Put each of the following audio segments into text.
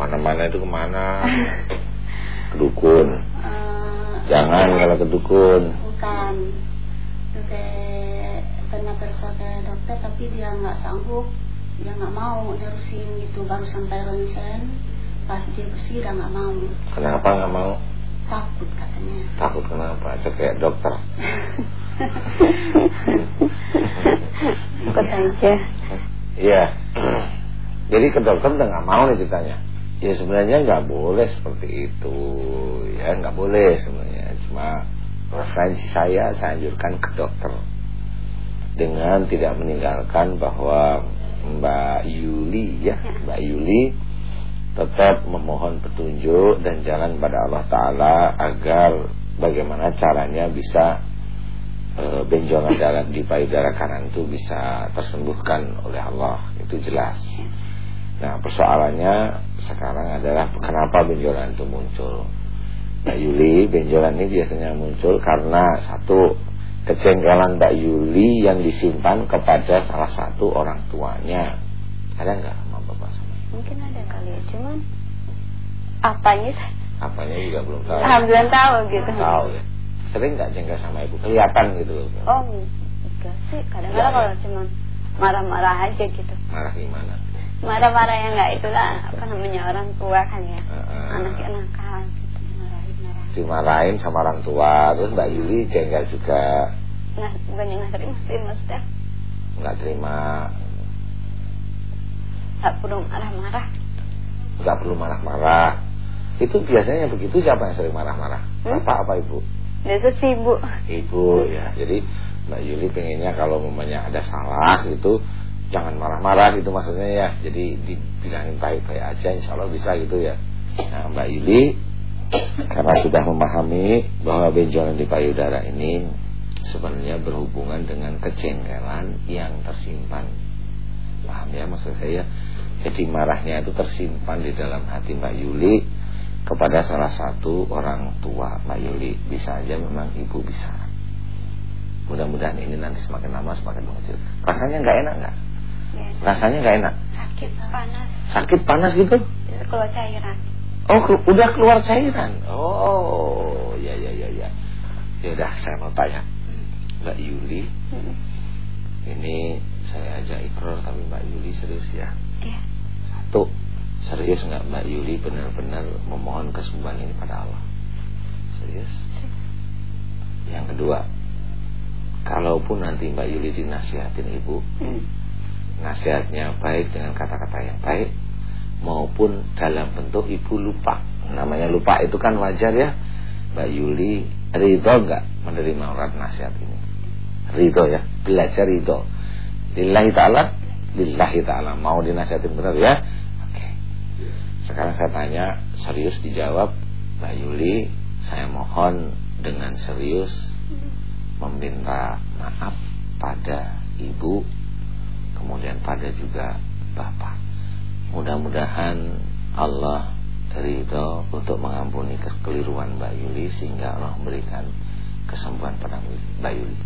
Mana-mana itu ke mana? Kedukun. Uh, Jangan kalau kedukun. Bukan. Oke, pernah periksa ke dokter tapi dia nggak sanggup. Dia nggak mau nerusin gitu baru sampai ronsen. Pas dia bersih dia nggak mau. Kenapa nggak mau? Takut katanya. Takut kenapa? Cek kayak dokter. Takut aja. Iya. Jadi ke dokter udah nggak mau nih ceritanya. Ya sebenarnya nggak boleh seperti itu, ya nggak boleh sebenarnya. Cuma referensi saya saya anjurkan ke dokter. Dengan tidak meninggalkan bahwa Mbak Yuli ya, Mbak Yuli tetap memohon petunjuk dan jalan pada Allah Taala agar bagaimana caranya bisa e, benjolan dalam di payudara kanan itu bisa tersembuhkan oleh Allah. Itu jelas. Nah persoalannya sekarang adalah kenapa benjolan itu muncul. Mbak Yuli benjolan ini biasanya muncul karena satu kecengkelan Mbak Yuli yang disimpan kepada salah satu orang tuanya. Ada nggak sama bapak? Sama mungkin ada kali ya cuman apanya? Apanya juga belum tahu. Belum tahu gitu. Tahu ya. Sering nggak jengkel sama ibu? Kelihatan gitu loh. Oh enggak sih. Kadang-kadang kalau cuman marah-marah aja gitu. Marah gimana marah-marah yang nggak? Itulah apa namanya orang tua kan ya. Uh, anaknya nakal gitu marahin marahin dimarahin sama orang tua. Terus mbak Yuli jengkel juga. Nggak bukannya nggak terima sih maksudnya nggak terima. Nggak perlu marah-marah. Nggak perlu marah-marah. Itu biasanya begitu siapa yang sering marah-marah? Hmm? bapak apa ibu? Itu sih ibu ibu ya. Jadi mbak Yuli pengennya kalau mamanya ada salah gitu jangan marah-marah gitu maksudnya ya. Jadi dibilangin baik-baik aja insya Allah bisa gitu ya. Nah Mbak Yuli karena sudah memahami bahwa benjolan di payudara ini sebenarnya berhubungan dengan kecengkelan yang tersimpan. Paham ya maksud saya jadi marahnya itu tersimpan di dalam hati Mbak Yuli kepada salah satu orang tua Mbak Yuli. Bisa aja memang ibu bisa. Mudah-mudahan ini nanti semakin lama semakin mengecil. Rasanya nggak enak nggak? Ya. Rasanya nggak enak. Sakit panas. Sakit panas gitu? Keluar cairan. Oh, ke udah keluar cairan. Oh, ya ya ya ya. Ya udah saya mau tanya. Mbak Yuli. Hmm. Ini saya aja ikrar tapi Mbak Yuli serius ya. Iya. Satu, serius nggak Mbak Yuli benar-benar memohon kesembuhan ini pada Allah? Serius? Serius. Yang kedua, kalaupun nanti Mbak Yuli dinasihatin ibu, hmm nasihatnya baik dengan kata-kata yang baik maupun dalam bentuk ibu lupa. Namanya lupa itu kan wajar ya. Mbak Yuli ridho nggak menerima urat nasihat ini? Ridho ya belajar ridho. Lillahi ta'ala lillahi ta'ala. Mau dinasihatin benar ya? Oke. Sekarang saya tanya serius dijawab Mbak Yuli saya mohon dengan serius meminta maaf pada ibu kemudian pada juga Bapak. Mudah-mudahan Allah ridho untuk mengampuni kekeliruan Mbak Yuli sehingga Allah memberikan kesembuhan pada Mbak Yuli.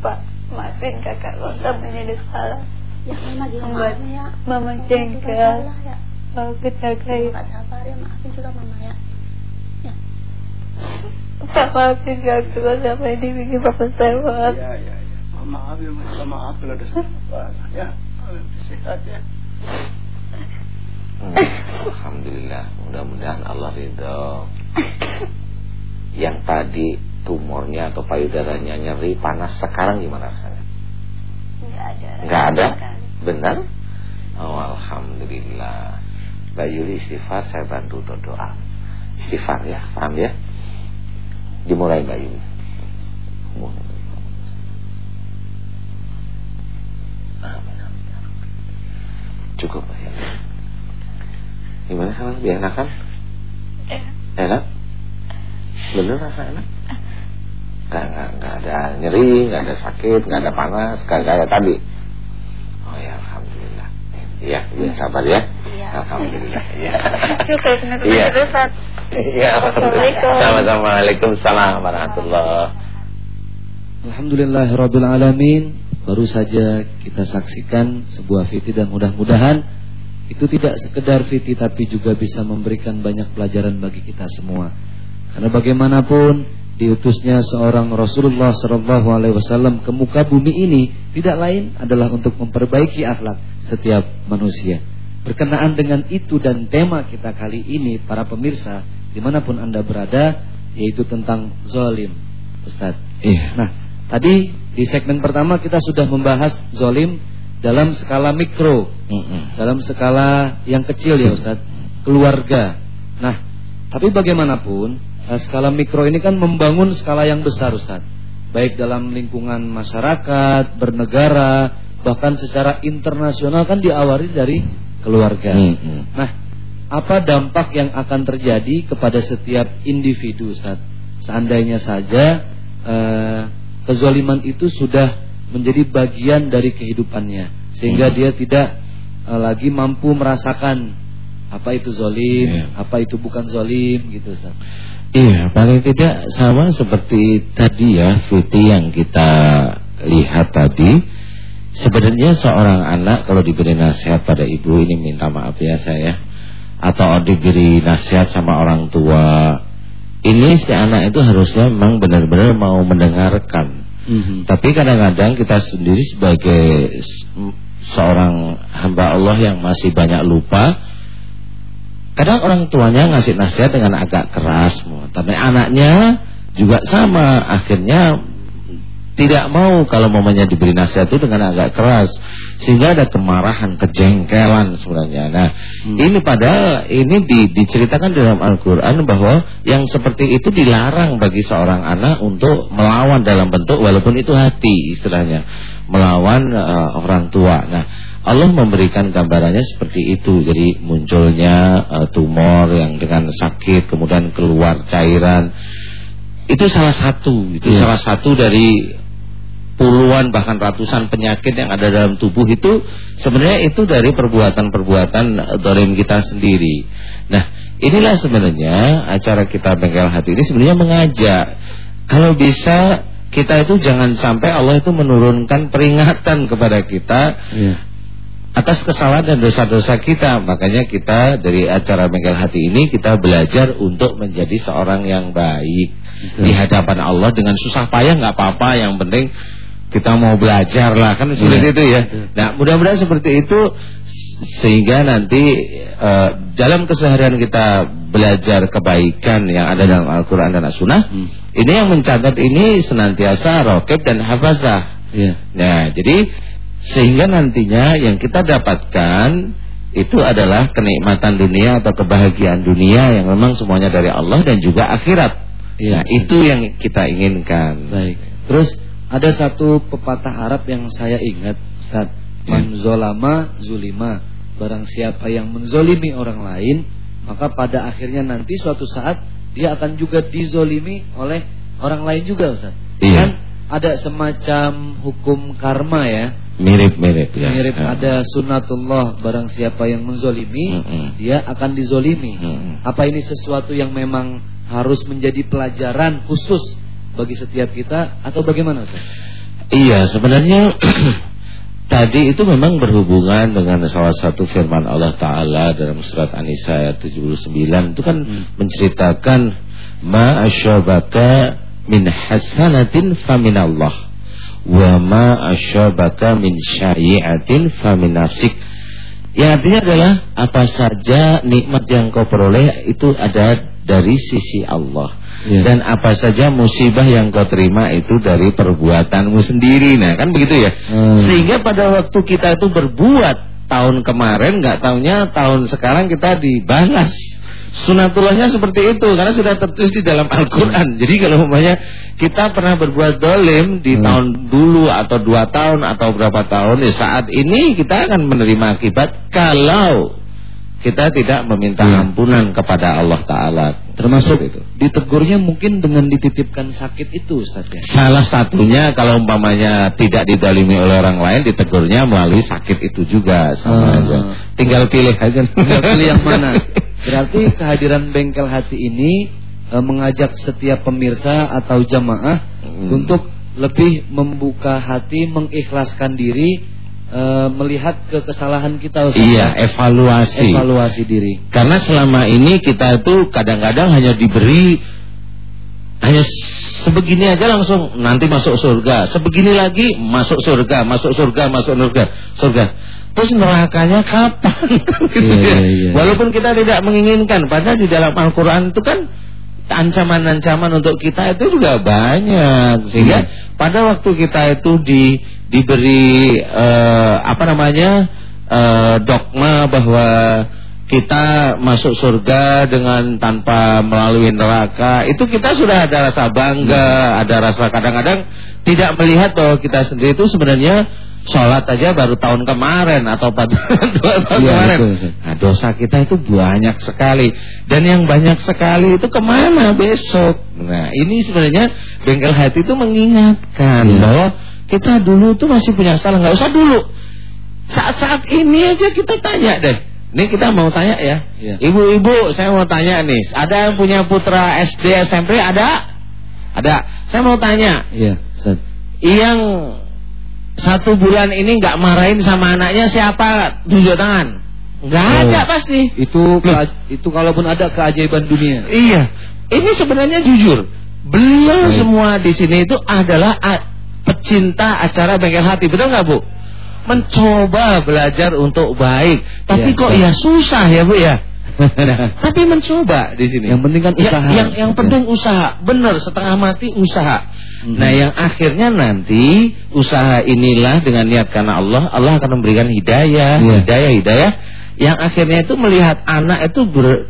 Pak, maafin kakak kalau menjadi salah. Ya mama juga ya. Mama jengkel. Ya. Maafin kakak ya. Pak sabar ya maafin juga mama ya. Ya. Pak maafin kakak kalau sampai dibikin papa sewa. Ya ya ya maaf ya minta maaf kalau ada salah. Ya sehat ya. Hmm, Alhamdulillah. Mudah-mudahan Allah ridho. Yang tadi tumornya atau payudaranya nyeri panas. Sekarang gimana rasanya nggak ada. Nggak ada? Benar? Oh Alhamdulillah. Mbak Yuli istighfar saya bantu doa. Istighfar ya paham ya? Dimulai Mbak Yuli Cukup ya. Gimana sana lebih enak kan? Enak? Bener rasa enak? Gak, gak, gak ada nyeri, gak ada sakit, gak ada panas, gak kayak tadi. Oh ya, Alhamdulillah. Iya, iya sabar ya. Iya. Alhamdulillah. Iya. Cukup, iya. Iya, Assalamualaikum. Sama-sama. Waalaikumsalam warahmatullahi Alhamdulillahirrabbilalamin Baru saja kita saksikan sebuah video dan mudah-mudahan itu tidak sekedar fiti tapi juga bisa memberikan banyak pelajaran bagi kita semua. Karena bagaimanapun diutusnya seorang Rasulullah Shallallahu Alaihi Wasallam ke muka bumi ini tidak lain adalah untuk memperbaiki akhlak setiap manusia. Berkenaan dengan itu dan tema kita kali ini para pemirsa di mana pun anda berada yaitu tentang zolim, Ustaz. Iya. Nah, tadi di segmen pertama kita sudah membahas zolim dalam skala mikro, Mm -mm. dalam skala yang kecil ya Ustaz, keluarga. Nah, tapi bagaimanapun eh, skala mikro ini kan membangun skala yang besar Ustaz. Baik dalam lingkungan masyarakat, bernegara, bahkan secara internasional kan diawali dari keluarga. Mm -mm. Nah, apa dampak yang akan terjadi kepada setiap individu Ustaz? Seandainya saja eh, kezaliman itu sudah menjadi bagian dari kehidupannya sehingga Hmm. dia tidak eh, lagi mampu merasakan apa itu zolim, Iya. apa itu bukan zolim gitu Ustaz. Iya, paling tidak sama seperti tadi ya, Fiti yang kita lihat tadi. Sebenarnya seorang anak kalau diberi nasihat pada ibu ini minta maaf ya saya, atau diberi nasihat sama orang tua, ini si anak itu harusnya memang benar-benar mau mendengarkan. Mhm. Tapi kadang-kadang kita sendiri sebagai seorang hamba Allah yang masih banyak lupa, kadang orang tuanya ngasih nasihat dengan agak keras, tapi anaknya juga sama, akhirnya tidak mau kalau mamanya diberi nasihat itu dengan agak keras, sehingga ada kemarahan, kejengkelan sebenarnya. Nah, Hmm. ini padahal ini di- diceritakan dalam Al-Quran bahwa yang seperti itu dilarang bagi seorang anak untuk melawan dalam bentuk walaupun itu hati istilahnya melawan eh, orang tua. Nah, Allah memberikan gambarannya seperti itu. Jadi munculnya eh, tumor yang dengan sakit kemudian keluar cairan. Itu salah satu, itu Iya. salah satu dari puluhan bahkan ratusan penyakit yang ada dalam tubuh itu sebenarnya itu dari perbuatan-perbuatan eh, dolim kita sendiri. Nah, inilah sebenarnya acara kita bengkel hati ini sebenarnya mengajak kalau bisa kita itu jangan sampai Allah itu menurunkan peringatan kepada kita Iya. atas kesalahan dan dosa-dosa kita. Makanya kita dari acara bengkel hati ini kita belajar untuk menjadi seorang yang baik Betul. di hadapan Allah dengan susah payah nggak apa-apa. Yang penting kita mau belajar lah kan sulit Iya, itu ya. betul. Nah mudah-mudahan seperti itu sehingga nanti eh, dalam keseharian kita belajar kebaikan yang ada dalam Al-Quran dan As-Sunnah. Hmm. Ini yang mencatat ini senantiasa rokib dan hafazah. Iya. Nah, jadi sehingga nantinya yang kita dapatkan itu adalah kenikmatan dunia atau kebahagiaan dunia yang memang semuanya dari Allah dan juga akhirat. Iya. Nah, itu yang kita inginkan. Baik. Terus ada satu pepatah Arab yang saya ingat, Ustaz. Man zolama zulima. Barang siapa yang menzolimi orang lain, maka pada akhirnya nanti suatu saat dia akan juga dizolimi oleh orang lain juga, Ustaz. Iya. Kan ada semacam hukum karma ya. Mirip-mirip ya. Mirip Ah. ada sunnatullah barang siapa yang menzolimi, Mm-mm. dia akan dizolimi. Mm-mm. Apa ini sesuatu yang memang harus menjadi pelajaran khusus bagi setiap kita atau bagaimana Ustaz? Iya, sebenarnya tadi itu memang berhubungan dengan salah satu firman Allah Taala dalam surat An-Nisa ayat 79 itu kan Hmm. menceritakan ma asyabaka min hasanatin faminallah wa ma asyabaka min syai'atin famin nafsik. Yang artinya adalah apa saja nikmat yang kau peroleh itu ada dari sisi Allah. Iya. Dan apa saja musibah yang kau terima itu dari perbuatanmu sendiri. Nah, kan begitu ya. Hmm. Sehingga pada waktu kita itu berbuat tahun kemarin nggak tahunya tahun sekarang kita dibalas. Sunatullahnya seperti itu karena sudah tertulis di dalam Al-Qur'an. Jadi kalau umpamanya kita pernah berbuat dolim di Hmm. tahun dulu atau dua tahun atau berapa tahun, ya saat ini kita akan menerima akibat kalau kita tidak meminta Hmm. ampunan kepada Allah Taala. Termasuk itu. ditegurnya mungkin dengan dititipkan sakit itu Ustaz ya. Salah satunya kalau umpamanya tidak didalimi oleh orang lain ditegurnya melalui sakit itu juga sama Ah. aja. Tinggal pilih aja. Tinggal pilih yang mana. Berarti kehadiran bengkel hati ini eh, mengajak setiap pemirsa atau jamaah Hmm. untuk lebih membuka hati, mengikhlaskan diri uh, melihat ke kesalahan kita Ustaz. Iya, evaluasi. Evaluasi diri. Karena selama ini kita itu kadang-kadang hanya diberi hanya sebegini aja langsung nanti masuk surga. Sebegini lagi masuk surga, masuk surga, masuk surga, surga. Terus nerakanya kapan? gitu iya, ya. iya, iya. Walaupun kita tidak menginginkan, padahal di dalam Al-Quran itu kan ancaman-ancaman untuk kita itu juga banyak sehingga hmm. pada waktu kita itu di diberi uh, apa namanya uh, dogma bahwa kita masuk surga dengan tanpa melalui neraka itu kita sudah ada rasa bangga hmm. ada rasa kadang-kadang tidak melihat bahwa kita sendiri itu sebenarnya sholat aja baru tahun kemarin atau pada tahun ya, kemarin. Betul, Nah dosa kita itu banyak sekali dan yang banyak sekali itu ke mana besok. Nah ini sebenarnya bengkel hati itu mengingatkan ya. bahwa kita dulu tuh masih punya salah nggak usah dulu. Saat-saat ini aja kita tanya deh. Ini kita mau tanya ya. iya. Ibu-ibu saya mau tanya nih. Ada yang punya putra SD SMP ada? Ada. Saya mau tanya. Iya. Yang satu bulan ini nggak marahin sama anaknya siapa? Tunjuk tangan. Nggak oh, ada pasti. Itu itu kalaupun ada keajaiban dunia. Iya. Ini sebenarnya jujur beliau oh. semua di sini itu adalah pecinta acara bengkel hati betul nggak bu? Mencoba belajar untuk baik. Tapi ya, kok ya susah ya bu ya? Nah, tapi mencoba di sini. Yang penting kan ya, usaha. ya, yang yang penting usaha. Benar setengah mati usaha hmm Nah yang akhirnya nanti usaha inilah dengan niat karena Allah, Allah akan memberikan hidayah, yeah. hidayah, hidayah. Yang akhirnya itu melihat anak itu ber,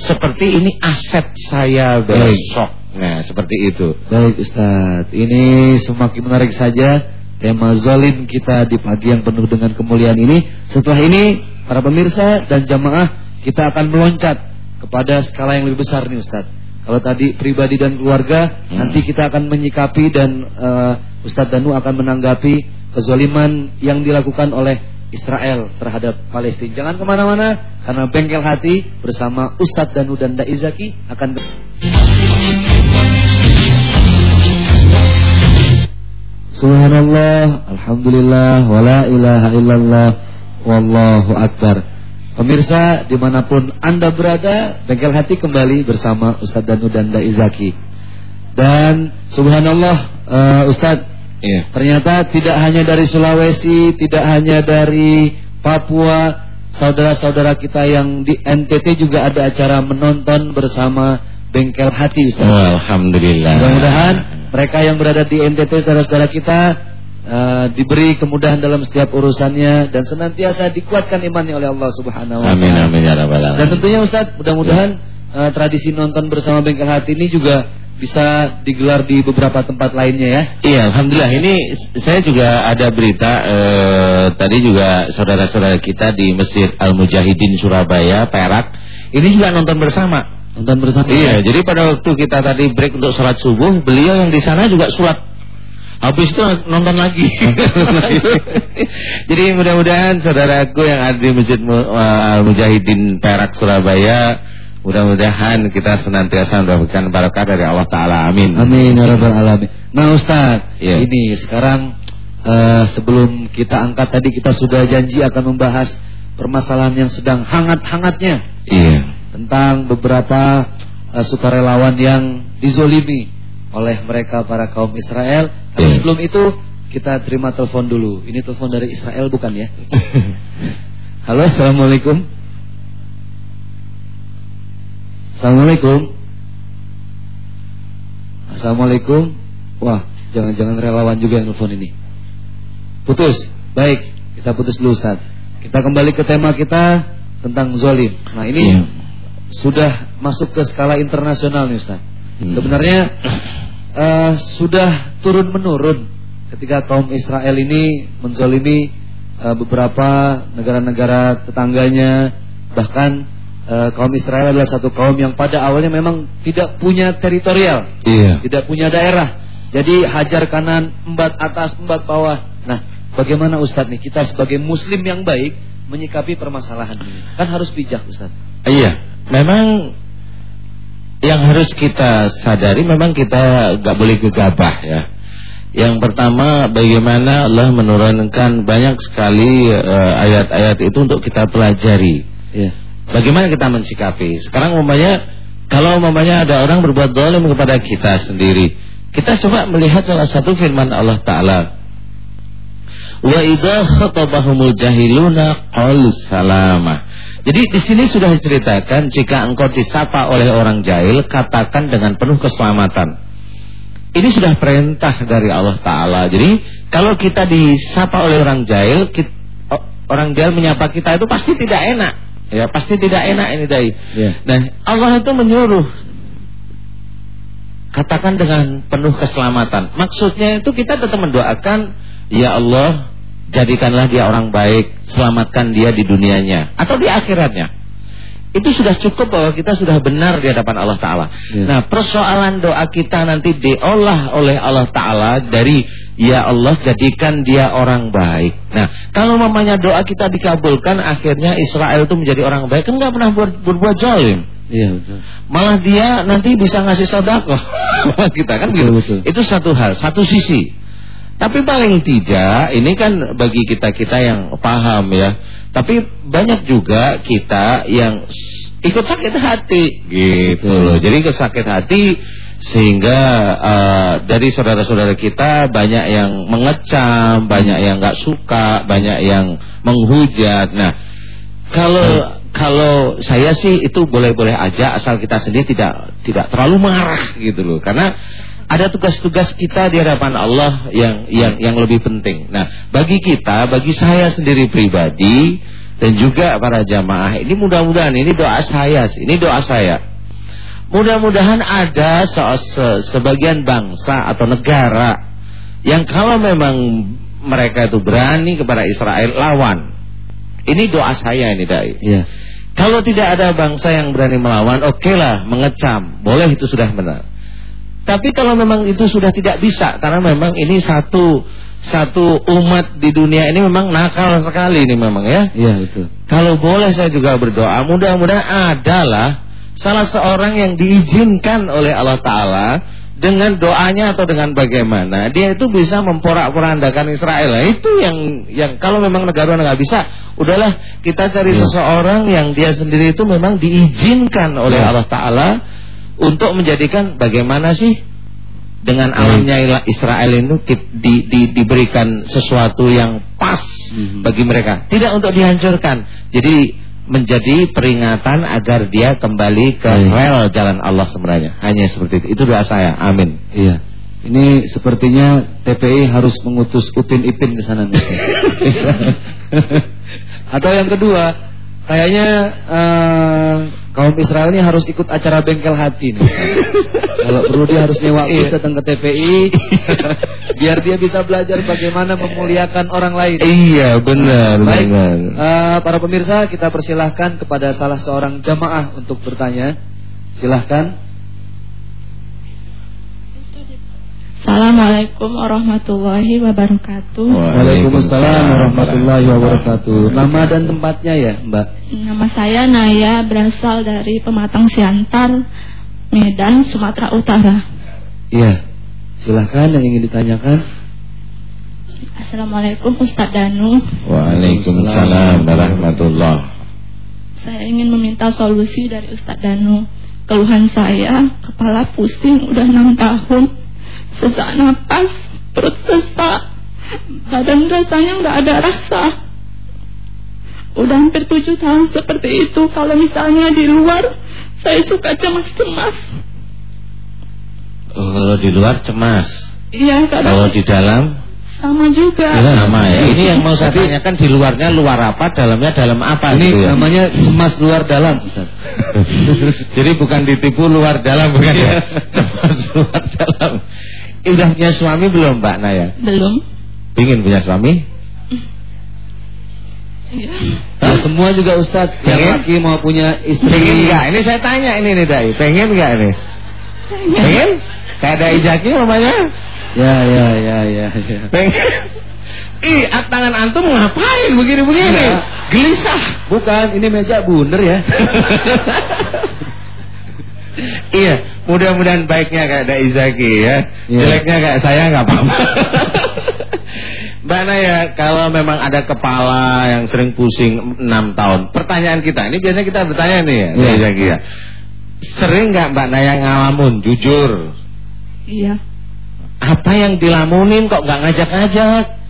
seperti ini aset saya besok. Baik. Nah seperti itu. Baik Ustaz, ini semakin menarik saja tema zolim kita di pagi yang penuh dengan kemuliaan ini. Setelah ini para pemirsa dan jamaah kita akan meloncat kepada skala yang lebih besar nih Ustaz kalau tadi pribadi dan keluarga, hmm. nanti kita akan menyikapi dan uh, Ustadz Danu akan menanggapi kezaliman yang dilakukan oleh Israel terhadap Palestina. Jangan ke mana-mana, karena bengkel hati bersama Ustadz Danu dan Daizaki akan... Subhanallah, Alhamdulillah, wala ilaha illallah, wallahu akbar. Pemirsa di mana pun Anda berada Bengkel Hati kembali bersama Ustadz Danu dan Daizaki Dan subhanallah uh, Ustadz yeah. Ternyata tidak hanya dari Sulawesi Tidak hanya dari Papua Saudara-saudara kita yang di NTT juga ada acara menonton bersama Bengkel Hati Ustadz. Alhamdulillah. Mudah-mudahan mereka yang berada di NTT saudara-saudara kita uh, diberi kemudahan dalam setiap urusannya dan senantiasa dikuatkan imannya oleh Allah Subhanahu wa taala. Amin amin ya rabbal alamin. Dan tentunya Ustaz, mudah-mudahan ya. uh, tradisi nonton bersama bengkel hati ini juga bisa digelar di beberapa tempat lainnya ya. Iya, alhamdulillah. Ini saya juga ada berita uh, tadi juga saudara-saudara kita di Masjid Al Mujahidin Surabaya, Perak, ini juga nonton bersama. Nonton bersama. Iya, ya? jadi pada waktu kita tadi break untuk sholat subuh, beliau yang di sana juga sholat Habis itu nonton lagi. Jadi mudah-mudahan saudaraku yang ada di Masjid uh, Mujahidin Perak Surabaya Mudah-mudahan kita senantiasa mendapatkan barakah dari Allah Ta'ala Amin Amin ya Rabbal Alamin Nah Ustaz yeah. Ini sekarang uh, Sebelum kita angkat tadi Kita sudah janji akan membahas Permasalahan yang sedang hangat-hangatnya Iya yeah. Tentang beberapa uh, Sukarelawan yang dizolimi oleh mereka para kaum Israel. Tapi yeah. sebelum itu kita terima telepon dulu. Ini telepon dari Israel bukan ya? Halo, assalamualaikum. Assalamualaikum. Assalamualaikum. Wah, jangan-jangan relawan juga yang telepon ini. Putus. Baik, kita putus dulu Ustaz. Kita kembali ke tema kita tentang zolim. Nah ini yeah. sudah masuk ke skala internasional nih Ustaz. Hmm. Sebenarnya uh, sudah turun menurun ketika kaum Israel ini menzolimi uh, beberapa negara-negara tetangganya bahkan uh, kaum Israel adalah satu kaum yang pada awalnya memang tidak punya teritorial, iya. tidak punya daerah. Jadi hajar kanan, embat atas, embat bawah. Nah, bagaimana Ustadz nih kita sebagai Muslim yang baik menyikapi permasalahan ini? Kan harus bijak Ustadz. Iya, memang yang harus kita sadari memang kita nggak boleh gegabah ya. Yang pertama bagaimana Allah menurunkan banyak sekali eh, ayat-ayat uh, itu untuk kita pelajari. Ya. Bagaimana kita mensikapi? Sekarang umpamanya kalau umpamanya ada orang berbuat dolim kepada kita sendiri, kita coba melihat salah satu firman Allah Taala. Wa idza khatabahumul jahiluna qalu salama. Jadi di sini sudah diceritakan jika engkau disapa oleh orang jahil katakan dengan penuh keselamatan. Ini sudah perintah dari Allah Taala. Jadi kalau kita disapa oleh orang jahil, kita, orang jahil menyapa kita itu pasti tidak enak. Ya pasti tidak enak ini dai. Yeah. Nah Allah itu menyuruh katakan dengan penuh keselamatan. Maksudnya itu kita tetap mendoakan ya Allah Jadikanlah dia orang baik, selamatkan dia di dunianya atau di akhiratnya. Itu sudah cukup bahwa kita sudah benar di hadapan Allah Ta'ala. Ya. Nah persoalan doa kita nanti diolah oleh Allah Ta'ala dari Ya Allah jadikan dia orang baik. Nah kalau mamanya doa kita dikabulkan akhirnya Israel itu menjadi orang baik kan nggak pernah ber, berbuat jolim. Iya betul. Malah dia nanti bisa ngasih sodako kita kan betul, gitu. Betul. Itu satu hal, satu sisi. Tapi paling tidak ini kan bagi kita-kita yang paham ya. Tapi banyak juga kita yang ikut sakit hati gitu loh. Jadi sakit hati sehingga uh, dari saudara-saudara kita banyak yang mengecam, banyak yang nggak suka, banyak yang menghujat. Nah, kalau hmm. kalau saya sih itu boleh-boleh aja asal kita sendiri tidak tidak terlalu marah gitu loh. Karena ada tugas-tugas kita di hadapan Allah yang yang yang lebih penting. Nah, bagi kita, bagi saya sendiri pribadi dan juga para jamaah, ini mudah-mudahan ini doa saya, ini doa saya. Mudah-mudahan ada se se sebagian bangsa atau negara yang kalau memang mereka itu berani kepada Israel lawan. Ini doa saya ini dai. Ya. Kalau tidak ada bangsa yang berani melawan, oke okay mengecam, boleh itu sudah benar. Tapi kalau memang itu sudah tidak bisa karena memang ini satu satu umat di dunia ini memang nakal sekali ini memang ya. Iya itu. Kalau boleh saya juga berdoa mudah-mudahan adalah salah seorang yang diizinkan oleh Allah Taala dengan doanya atau dengan bagaimana dia itu bisa memporak-porandakan Israel. Nah, itu yang yang kalau memang negara nggak bisa, udahlah kita cari ya. seseorang yang dia sendiri itu memang diizinkan oleh ya. Allah Taala untuk menjadikan bagaimana sih dengan alamnya Israel itu di, di, diberikan sesuatu yang pas hmm. bagi mereka, tidak untuk dihancurkan. Jadi menjadi peringatan agar dia kembali ke rel jalan Allah sebenarnya. Hanya seperti itu. Itu doa saya. Amin. Iya. Ini sepertinya TPI harus mengutus Upin Ipin ke sana Atau yang kedua, kayaknya uh, kaum Israel ini harus ikut acara bengkel hati nih. Kalau perlu dia harus nyewa bus iya. datang ke TPI biar dia bisa belajar bagaimana memuliakan orang lain. Iya, benar, Baik, benar. Uh, para pemirsa, kita persilahkan kepada salah seorang jamaah untuk bertanya. Silahkan. Assalamualaikum warahmatullahi wabarakatuh. Waalaikumsalam warahmatullahi wabarakatuh. Nama dan tempatnya ya, Mbak? Nama saya Naya, berasal dari Pematang Siantar, Medan, Sumatera Utara. Iya. Silahkan yang ingin ditanyakan. Assalamualaikum Ustadz Danu. Waalaikumsalam warahmatullahi. Saya ingin meminta solusi dari Ustadz Danu. Keluhan saya, kepala pusing udah enam tahun sesak napas, perut sesak, badan rasanya udah ada rasa. Udah hampir tujuh tahun seperti itu. Kalau misalnya di luar, saya suka cemas-cemas. Oh, kalau di luar cemas. Iya, Kalau di dalam sama juga. Ya, sama ya. Ini yang mau saya tanyakan di luarnya luar apa, dalamnya dalam apa Ini gitu ya? namanya cemas luar dalam. Jadi bukan ditipu luar dalam bukan ya? Cemas luar dalam. Udah punya suami belum Mbak Naya? Belum. Ingin punya suami? Iya. Nah, semua juga Ustaz yang laki mau punya istri. Pengen enggak? Ini saya tanya ini nih Dai. Pengen enggak ini? Pengen? Kayak ada ijaki namanya? Ya, ya, ya, ya, ya. Pengen? Ih, tangan antum ngapain begini-begini? Ya. Gelisah. Bukan, ini meja bundar ya. iya, mudah-mudahan baiknya kayak ada Izaki ya. Yeah. Jeleknya kayak saya nggak apa-apa. Mbak Naya, kalau memang ada kepala yang sering pusing 6 tahun, pertanyaan kita, ini biasanya kita bertanya nih ya, yeah. Izaki ya. Sering nggak Mbak Naya ngalamun, jujur? Iya. Apa yang dilamunin kok nggak ngajak-ngajak?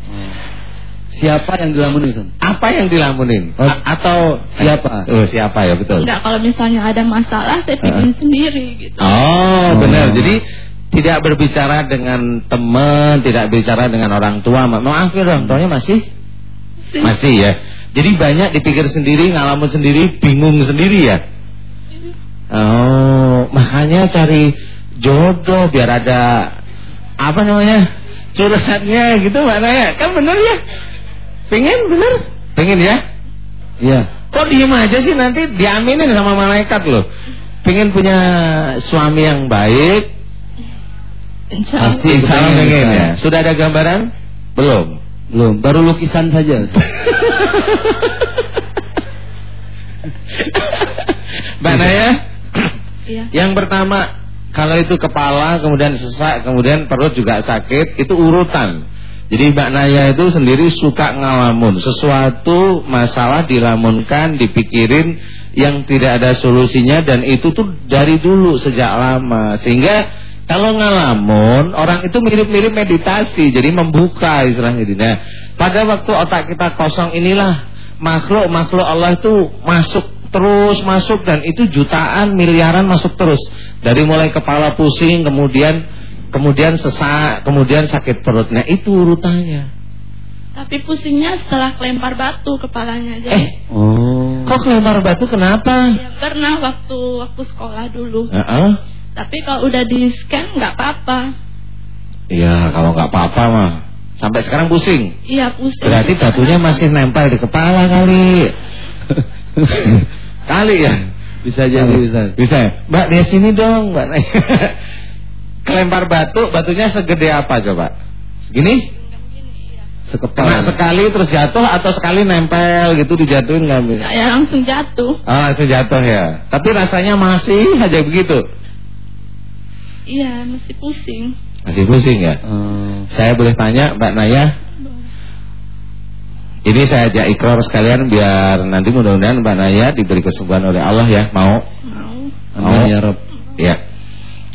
Siapa yang dilamunin? Apa yang dilamunin? Oh, atau siapa? Oh, siapa ya betul. Enggak, kalau misalnya ada masalah saya bikin uh. sendiri gitu. Oh, oh, benar. Jadi tidak berbicara dengan teman, tidak bicara dengan orang tua. Maaf ya orang tuanya masih? Masih, masih ya. Jadi banyak dipikir sendiri, ngalamin sendiri, bingung sendiri ya. Oh, makanya cari jodoh biar ada apa namanya curhatnya gitu mana ya kan bener ya Pengen bener? Pengen ya? Iya. Kok diem aja sih nanti diaminin sama malaikat loh. Pengen punya suami yang baik. Insya Pasti insya Allah pengen ya. Sudah ada gambaran? Belum. Belum. Baru lukisan saja. Mbak Naya? Iya. Yang pertama, kalau itu kepala, kemudian sesak, kemudian perut juga sakit, itu urutan. Jadi Mbak Naya itu sendiri suka ngalamun Sesuatu masalah dilamunkan, dipikirin Yang tidak ada solusinya Dan itu tuh dari dulu sejak lama. Sehingga kalau ngalamun Orang itu mirip-mirip meditasi Jadi membuka istilahnya nah, Pada waktu otak kita kosong inilah Makhluk-makhluk Allah itu masuk terus masuk dan itu jutaan miliaran masuk terus. Dari mulai kepala pusing kemudian kemudian sesak, kemudian sakit perut. Nah itu urutannya. Tapi pusingnya setelah kelempar batu kepalanya aja. Eh, oh. Kok kelempar batu kenapa? Ya, pernah waktu waktu sekolah dulu. Uh -uh. Tapi kalau udah di scan nggak apa-apa. Iya, kalau nggak apa-apa mah. Sampai sekarang pusing. Iya pusing. Berarti batunya masih nempel di kepala kali. kali ya. Bisa jadi bisa. Bisa. Mbak di sini dong, Mbak. kelempar batu, batunya segede apa coba? Segini? Sekepala. Kena sekali terus jatuh atau sekali nempel gitu dijatuhin nggak? Ya langsung jatuh. Ah langsung jatuh ya. Tapi rasanya masih aja begitu. Iya masih pusing. Masih pusing ya. Hmm. Saya boleh tanya Mbak Naya? Ini saya ajak ikrar sekalian biar nanti mudah-mudahan Mbak Naya diberi kesembuhan oleh Allah ya. Mau? Mau. Mau ya Rob. Ya.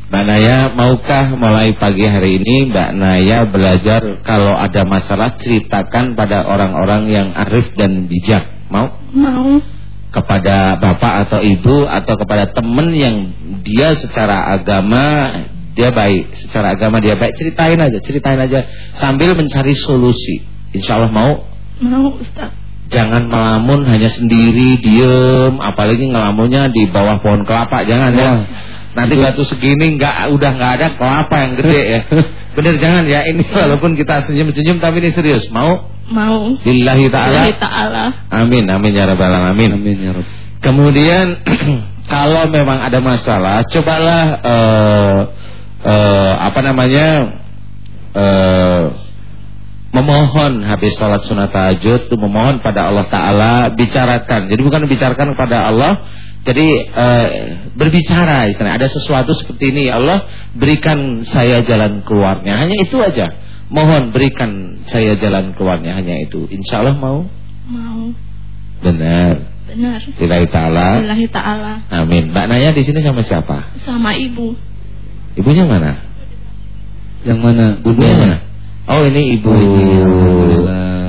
Mbak Naya, maukah mulai pagi hari ini Mbak Naya belajar kalau ada masalah ceritakan pada orang-orang yang arif dan bijak? Mau? Mau. Kepada bapak atau ibu atau kepada teman yang dia secara agama dia baik, secara agama dia baik, ceritain aja, ceritain aja sambil mencari solusi. Insya Allah mau? Mau, Ustaz. Jangan melamun hanya sendiri, diem, apalagi ngelamunnya di bawah pohon kelapa, jangan ya. Nanti batu segini nggak udah nggak ada kelapa yang gede ya. Bener jangan ya ini walaupun kita senyum-senyum tapi ini serius. Mau? Mau. Lillahi ta'ala. Lillahi ta'ala. Amin amin ya rabbal alamin. Amin ya rabb. Kemudian kalau memang ada masalah cobalah uh, uh, apa namanya uh, memohon habis sholat sunat tahajud itu memohon pada Allah Taala bicarakan. Jadi bukan bicarakan kepada Allah jadi uh, berbicara istilahnya ada sesuatu seperti ini ya Allah berikan saya jalan keluarnya hanya itu aja. Mohon berikan saya jalan keluarnya hanya itu. Insya Allah mau? Mau. Benar. Benar. Billahi taala. Billahi taala. Amin. Mbak Naya di sini sama siapa? Sama ibu. Ibunya mana? Yang mana? Ibunya mana? Oh ini ibu.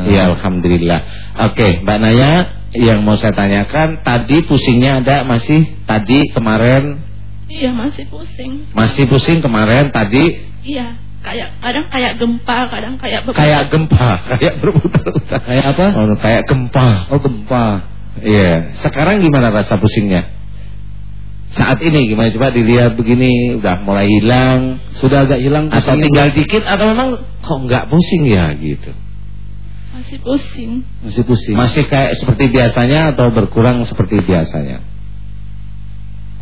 Iya alhamdulillah. Oke, Mbak Naya yang mau saya tanyakan tadi pusingnya ada masih? Tadi kemarin? Iya masih pusing. Masih pusing kemarin tadi? Iya kayak kadang kayak gempa kadang kayak berputar. kayak gempa kayak berputar kayak apa? Oh, kayak gempa. Oh gempa. Iya. Sekarang gimana rasa pusingnya? Saat ini gimana? Coba dilihat begini udah mulai hilang. Sudah agak hilang atau tinggal dikit atau memang kok nggak pusing ya gitu masih pusing. Masih pusing. Masih kayak seperti biasanya atau berkurang seperti biasanya?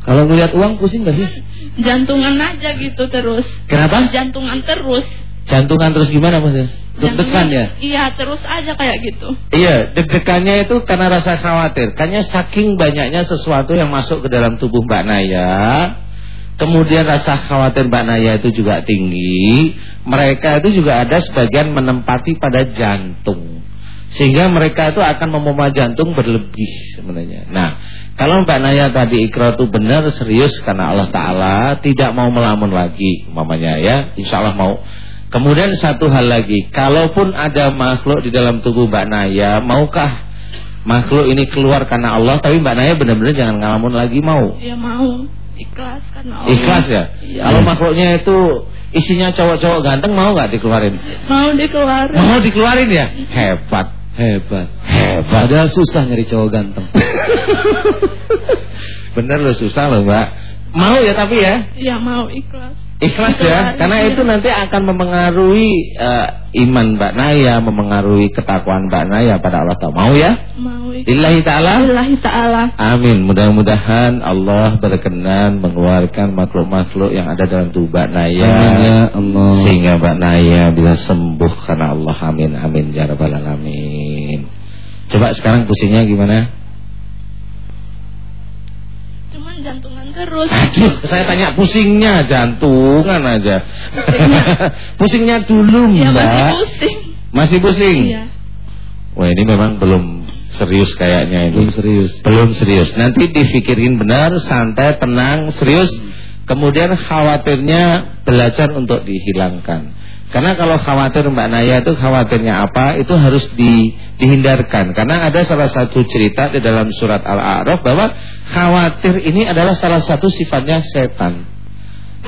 Kalau ngeliat uang pusing gak sih? Jantungan aja gitu terus. Kenapa? Jantungan terus. Jantungan terus gimana maksudnya? Deg-degan ya? Iya terus aja kayak gitu. Iya deg-degannya itu karena rasa khawatir. Karena saking banyaknya sesuatu yang masuk ke dalam tubuh Mbak Naya. Kemudian rasa khawatir Mbak Naya itu juga tinggi, mereka itu juga ada sebagian menempati pada jantung. Sehingga mereka itu akan memompa jantung berlebih sebenarnya. Nah, kalau Mbak Naya tadi ikrar itu benar serius karena Allah Ta'ala tidak mau melamun lagi, umpamanya ya, insya Allah mau. Kemudian satu hal lagi, kalaupun ada makhluk di dalam tubuh Mbak Naya, maukah makhluk ini keluar karena Allah, tapi Mbak Naya benar-benar jangan ngalamun lagi mau? Ya mau ikhlas karena Allah. Ikhlas ya? ya. Kalau makhluknya itu isinya cowok-cowok ganteng mau nggak dikeluarin? Mau dikeluarin. Mau dikeluarin ya? Hebat. Hebat. Hebat. Padahal susah nyari cowok ganteng. Bener loh susah loh mbak. Mau ya tapi ya? Iya mau ikhlas. Ikhlas ya, karena itu nanti akan memengaruhi uh, iman Mbak Naya, memengaruhi ketakwaan Mbak Naya pada Allah Taala. Mau ya? Mau. Lillahi taala. Lillahi taala. Amin. Mudah-mudahan Allah berkenan mengeluarkan makhluk-makhluk yang ada dalam tubuh Mbak Naya. Amin ya Allah. Sehingga Mbak Naya bisa sembuh karena Allah. Amin amin ya rabbal alamin. Coba sekarang pusingnya gimana? Jantungan terus. Aduh, saya tanya pusingnya jantungan aja. pusingnya dulu, ya, Mbak. masih pusing. Masih pusing? Iya. Wah, ini memang belum serius kayaknya ini. Belum serius. Belum serius. Nanti difikirin benar, santai, tenang, serius. Kemudian khawatirnya belajar untuk dihilangkan. Karena kalau khawatir Mbak Naya itu khawatirnya apa itu harus di, dihindarkan. Karena ada salah satu cerita di dalam surat Al-A'raf bahwa khawatir ini adalah salah satu sifatnya setan.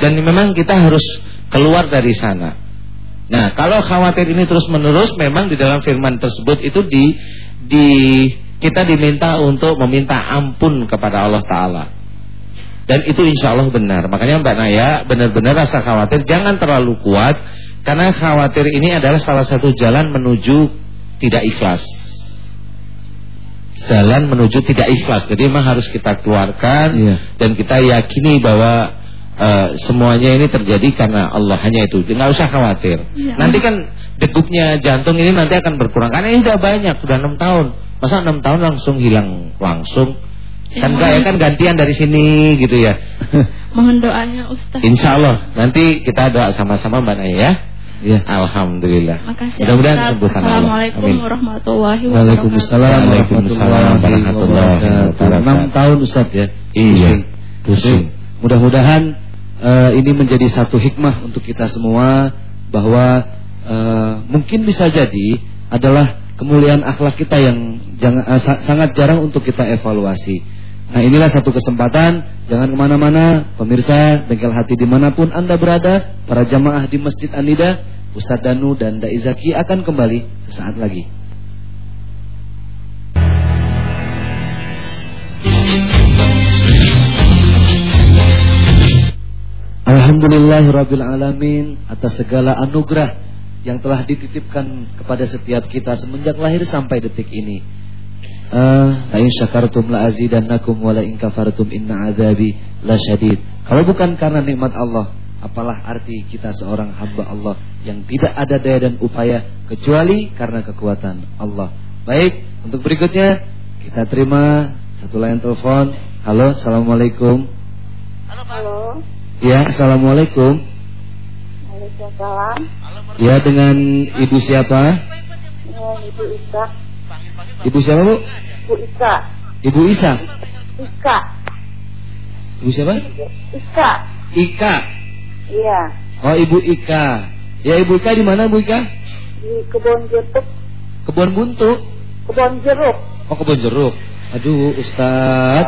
Dan memang kita harus keluar dari sana. Nah kalau khawatir ini terus menerus memang di dalam firman tersebut itu di, di kita diminta untuk meminta ampun kepada Allah Ta'ala. Dan itu insya Allah benar. Makanya Mbak Naya benar-benar rasa khawatir jangan terlalu kuat karena khawatir ini adalah salah satu jalan menuju tidak ikhlas. Jalan menuju tidak ikhlas. Jadi memang harus kita keluarkan iya. dan kita yakini bahwa uh, semuanya ini terjadi karena Allah hanya itu. Tidak usah khawatir. Iya. Nanti kan degupnya jantung ini nanti akan berkurang. Karena ini sudah banyak, sudah enam tahun. Masa enam tahun langsung hilang langsung? Kan ya, kan gantian dari sini gitu ya. Mohon doanya Ustaz. Insya Allah nanti kita doa sama-sama Mbak Naya ya. Ya, alhamdulillah. Makasih. Mudah-mudahan sembuhkan Allah. Assalamualaikum warahmatullahi wabarakatuh. Waalaikumsalam warahmatullahi wabarakatuh. 6 tahun Ustaz ya. Iya. Pusing. Mudah-mudahan uh, ini menjadi satu hikmah untuk kita semua bahwa uh, mungkin bisa jadi adalah kemuliaan akhlak kita yang jangan, uh, sangat jarang untuk kita evaluasi. Nah inilah satu kesempatan. Jangan ke mana-mana Pemirsa bengkel hati di mana pun anda berada Para jamaah di Masjid Anida Ustadz Danu dan Daizaki akan kembali sesaat lagi. Alhamdulillahirrabbilalamin Atas segala anugerah Yang telah dititipkan kepada setiap kita Semenjak lahir sampai detik ini La in syakartum la azidannakum wa la in kafartum inna azabi lasyadid. Kalau bukan karena nikmat Allah, apalah arti kita seorang hamba Allah yang tidak ada daya dan upaya kecuali karena kekuatan Allah. Baik, untuk berikutnya kita terima satu layan telepon. Halo, assalamualaikum. Halo, Halo. Ya, assalamualaikum. Waalaikumsalam. Ya, dengan ibu siapa? Ibu Isa. Ibu siapa bu? Ibu Ika. Ibu Isa. Ika. Ibu siapa? Ika. Ika. Iya. Oh Ibu Ika. Ya Ibu Ika di mana Bu Ika? Di kebun jeruk. Kebun buntu. Kebun jeruk. Oh kebun jeruk. Aduh Ustad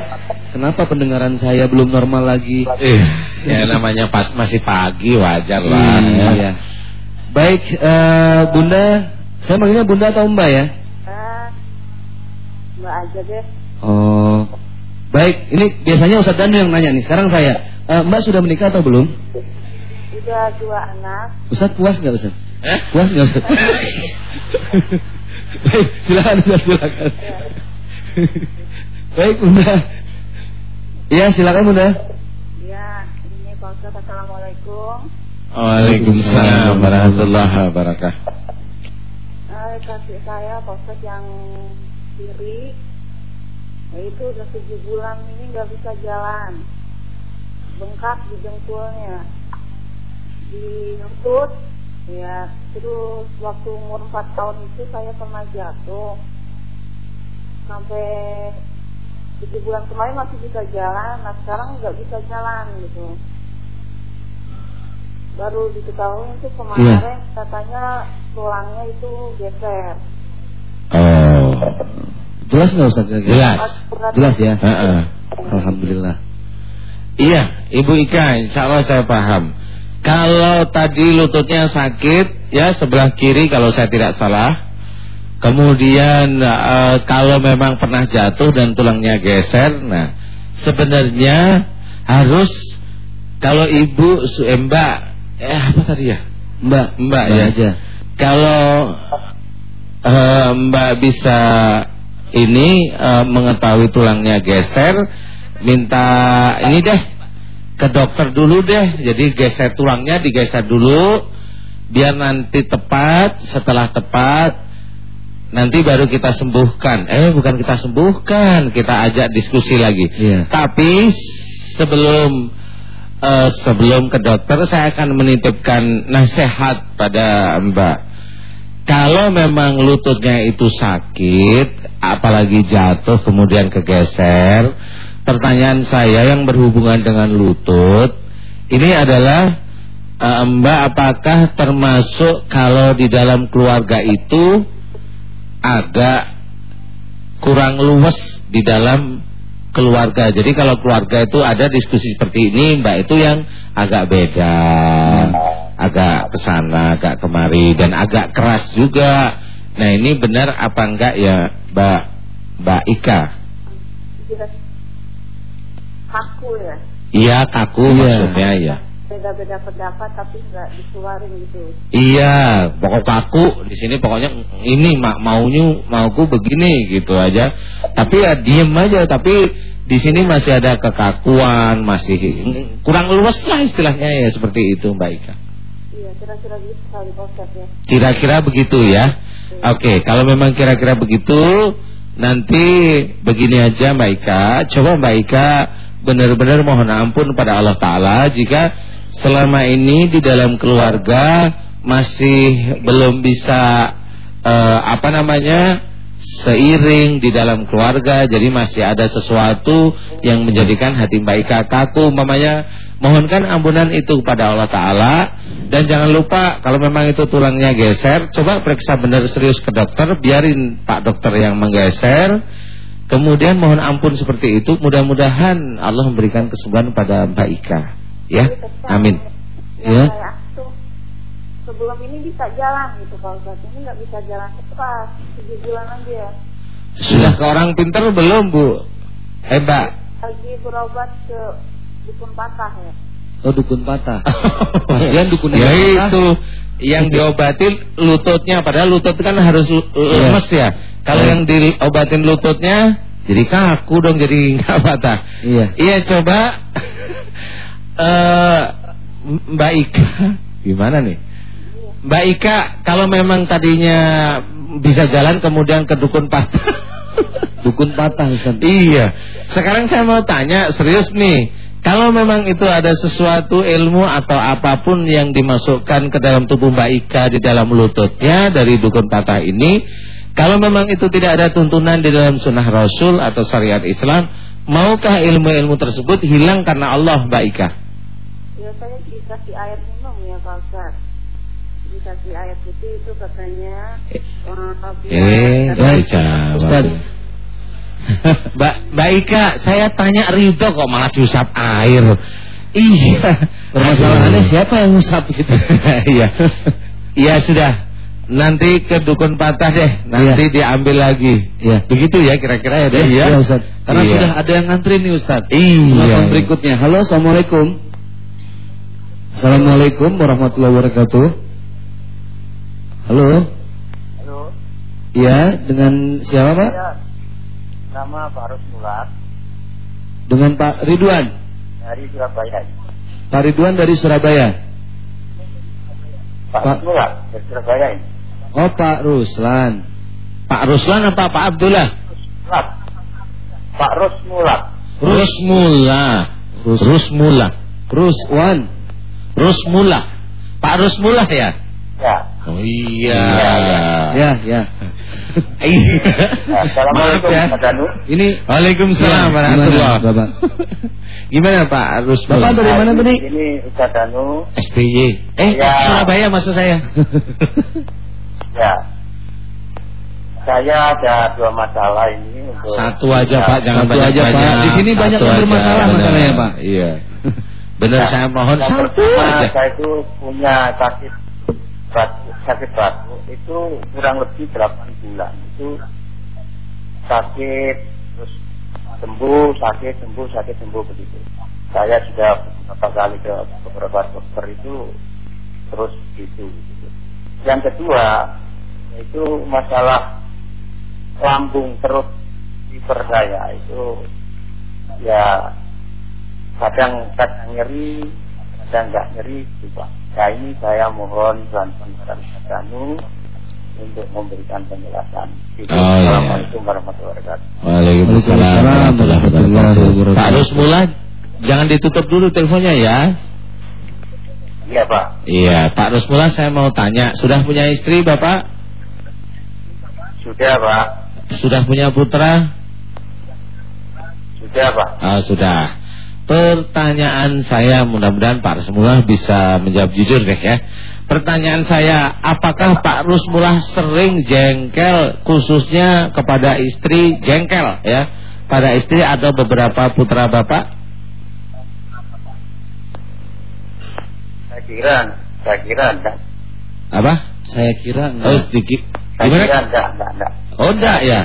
Kenapa pendengaran saya belum normal lagi eh, Ya namanya pas masih pagi wajar lah Iya Baik uh, Bunda Saya manggilnya Bunda atau Mbak ya Mbak aja deh. Oh. Baik, ini biasanya Ustaz Danu yang nanya nih. Sekarang saya, uh, Mbak sudah menikah atau belum? Sudah dua anak. Ustaz puas nggak Ustaz? Eh? Puas nggak Ustaz? Baik, silakan Ustaz, silakan. Ya. Baik, Bunda. Iya, silakan Bunda. Iya, ini Pak Ustaz, Assalamualaikum. Waalaikumsalam warahmatullahi wabarakatuh. Eh, kasih saya Pak Ustaz yang kiri. Ya itu udah tujuh bulan ini nggak bisa jalan. Bengkak di dengkulnya di lutut ya terus waktu umur 4 tahun itu saya pernah jatuh. Sampai tujuh bulan kemarin masih bisa jalan nah sekarang nggak bisa jalan gitu. Baru diketahui itu kemarin yeah. katanya tulangnya itu geser. Oh jelas nggak Ustaz jelas jelas ya uh -uh. alhamdulillah iya Ibu Ika Insya Allah saya paham kalau tadi lututnya sakit ya sebelah kiri kalau saya tidak salah. Kemudian e, kalau memang pernah jatuh dan tulangnya geser, nah sebenarnya harus kalau ibu eh, mbak eh apa tadi ya? Mbak, mbak, ya aja. Kalau e, mbak bisa ini e, mengetahui tulangnya geser, minta ini deh ke dokter dulu deh. Jadi geser tulangnya digeser dulu biar nanti tepat, setelah tepat nanti baru kita sembuhkan. Eh bukan kita sembuhkan, kita ajak diskusi lagi. Yeah. Tapi sebelum uh, sebelum ke dokter saya akan menitipkan nasihat pada Mbak. Kalau memang lututnya itu sakit, apalagi jatuh kemudian kegeser, pertanyaan saya yang berhubungan dengan lutut ini adalah uh, Mbak apakah termasuk kalau di dalam keluarga itu agak kurang luwes di dalam keluarga. Jadi kalau keluarga itu ada diskusi seperti ini, Mbak itu yang agak beda, agak ke sana, agak kemari dan agak keras juga. Nah ini benar apa enggak ya Mbak Mbak Ika? kaku ya iya kaku iya. maksudnya ya beda-beda pendapat tapi nggak dikeluarin gitu iya pokok kaku di sini pokoknya ini mak maunya mauku begini gitu aja tapi ya diem aja tapi di sini masih ada kekakuan masih kurang luas lah istilahnya ya seperti itu mbak Ika iya kira-kira begitu kali ya kira-kira begitu ya? Oke okay, kalau memang kira-kira begitu nanti begini aja Mbak Ika. Coba Mbak Ika benar-benar mohon ampun pada Allah Ta'ala jika selama ini di dalam keluarga masih belum bisa uh, apa namanya seiring di dalam keluarga jadi masih ada sesuatu yang menjadikan hati Mbak Ika kaku umpamanya mohonkan ampunan itu kepada Allah Ta'ala dan jangan lupa kalau memang itu tulangnya geser coba periksa benar serius ke dokter biarin Pak dokter yang menggeser Kemudian mohon ampun seperti itu. Mudah-mudahan Allah memberikan kesembuhan pada Mbak Ika. Ya, amin. Ya. Sebelum ini bisa jalan gitu kalau saat ini nggak bisa jalan cepat, tujuh bulan aja. Sudah ke orang pintar belum Bu? Eh Mbak. Lagi berobat ke dukun patah ya. Oh dukun patah. Kasihan dukun ya itu yang diobatin lututnya padahal lutut kan harus lemes ya. Kalau yang diobatin lututnya jadi kaku dong jadi nggak patah. Iya. Iya coba uh, Mbak Ika gimana nih? Mbak Ika kalau memang tadinya bisa jalan kemudian ke dukun patah. dukun patah Ustaz. Iya. Sekarang saya mau tanya serius nih. Kalau memang itu ada sesuatu ilmu atau apa pun yang dimasukkan ke dalam tubuh Mbak Ika di dalam lututnya dari dukun patah ini, kalau memang itu tidak ada tuntunan di dalam sunnah Rasul atau syariat Islam, maukah ilmu-ilmu tersebut hilang karena Allah, Mbak Ika? Ya saya dikasih air minum ya Pak Ustaz. Dikasih air putih itu katanya. Eh, eh baik Ustaz. Mbak, Mbak Ika, saya tanya Ridho kok malah diusap air. Iya. Permasalahannya siapa yang usap gitu? Iya. Iya sudah. Nanti ke dukun patah deh, nanti iya. diambil lagi. Iya. Begitu ya kira-kira ya deh. Iya, ya, Ustaz. Karena iya. sudah ada yang ngantri nih Ustaz. Iya. berikutnya. Halo, Assalamualaikum. Assalamualaikum warahmatullahi wabarakatuh. Halo. Halo. Iya, dengan siapa Pak? Ya, nama Pak Rusmulat. Dengan Pak Ridwan. Dari Surabaya. Pak Ridwan dari Surabaya. Pak, Pak Rusmulat dari Surabaya ini. Oh Pak Ruslan. Pak Ruslan apa Pak Abdullah? Rusmulat. Pak Rusmulat. Rusmula. Rus Rusmula. Ruswan. Rusmula. Pak Rusmula ya? Ya. Oh iya. Ya, ya. Iya. Assalamualaikum ya. Pak Danu. Ini Waalaikumsalam Ya, warahmatullahi gimana, Bapak? Gimana Pak Rusmula? Bapak dari mana tadi? Ini Ustaz Danu. SBY. Eh, Ya. Surabaya maksud saya. Ya. Saya ada dua masalah ini untuk Satu aja Ya. Pak, jangan Satu aja, banyak-banyak. Pak. Di sini banyak Satu yang aja, bermasalah benar. masalahnya, Pak. Iya. Benar Ya. saya mohon Yang satu aja. Saya itu punya sakit sakit batu itu kurang lebih 8 bulan. Itu sakit terus sembuh, sakit sembuh, sakit sembuh begitu. Saya sudah beberapa kali ke beberapa dokter itu terus gitu. gitu. Yang kedua itu masalah lambung perut liver saya itu ya kadang kadang nyeri kadang nggak nyeri gitu nah ini saya mohon bantuan para Danu untuk memberikan penjelasan. Oh, iya. Assalamualaikum warahmatullahi wabarakatuh Waalaikumsalam Waalaikumsalam warahmatullahi wabarakatuh. Pak Rusmula, jangan ditutup dulu teleponnya ya. iya pak Iya, Pak Rusmula saya mau tanya, sudah punya istri Bapak? sudah pak Sudah punya putra? sudah pak Ah, sudah. Pertanyaan saya mudah-mudahan Pak Rusmula bisa menjawab jujur deh ya. Pertanyaan saya, apakah Pak Rusmula sering jengkel khususnya kepada istri jengkel ya? Pada istri atau beberapa putra Bapak? saya kira saya kira enggak Apa? Saya kira Oh, enggak. sedikit. saya kira enggak enggak enggak Oh, enggak ya.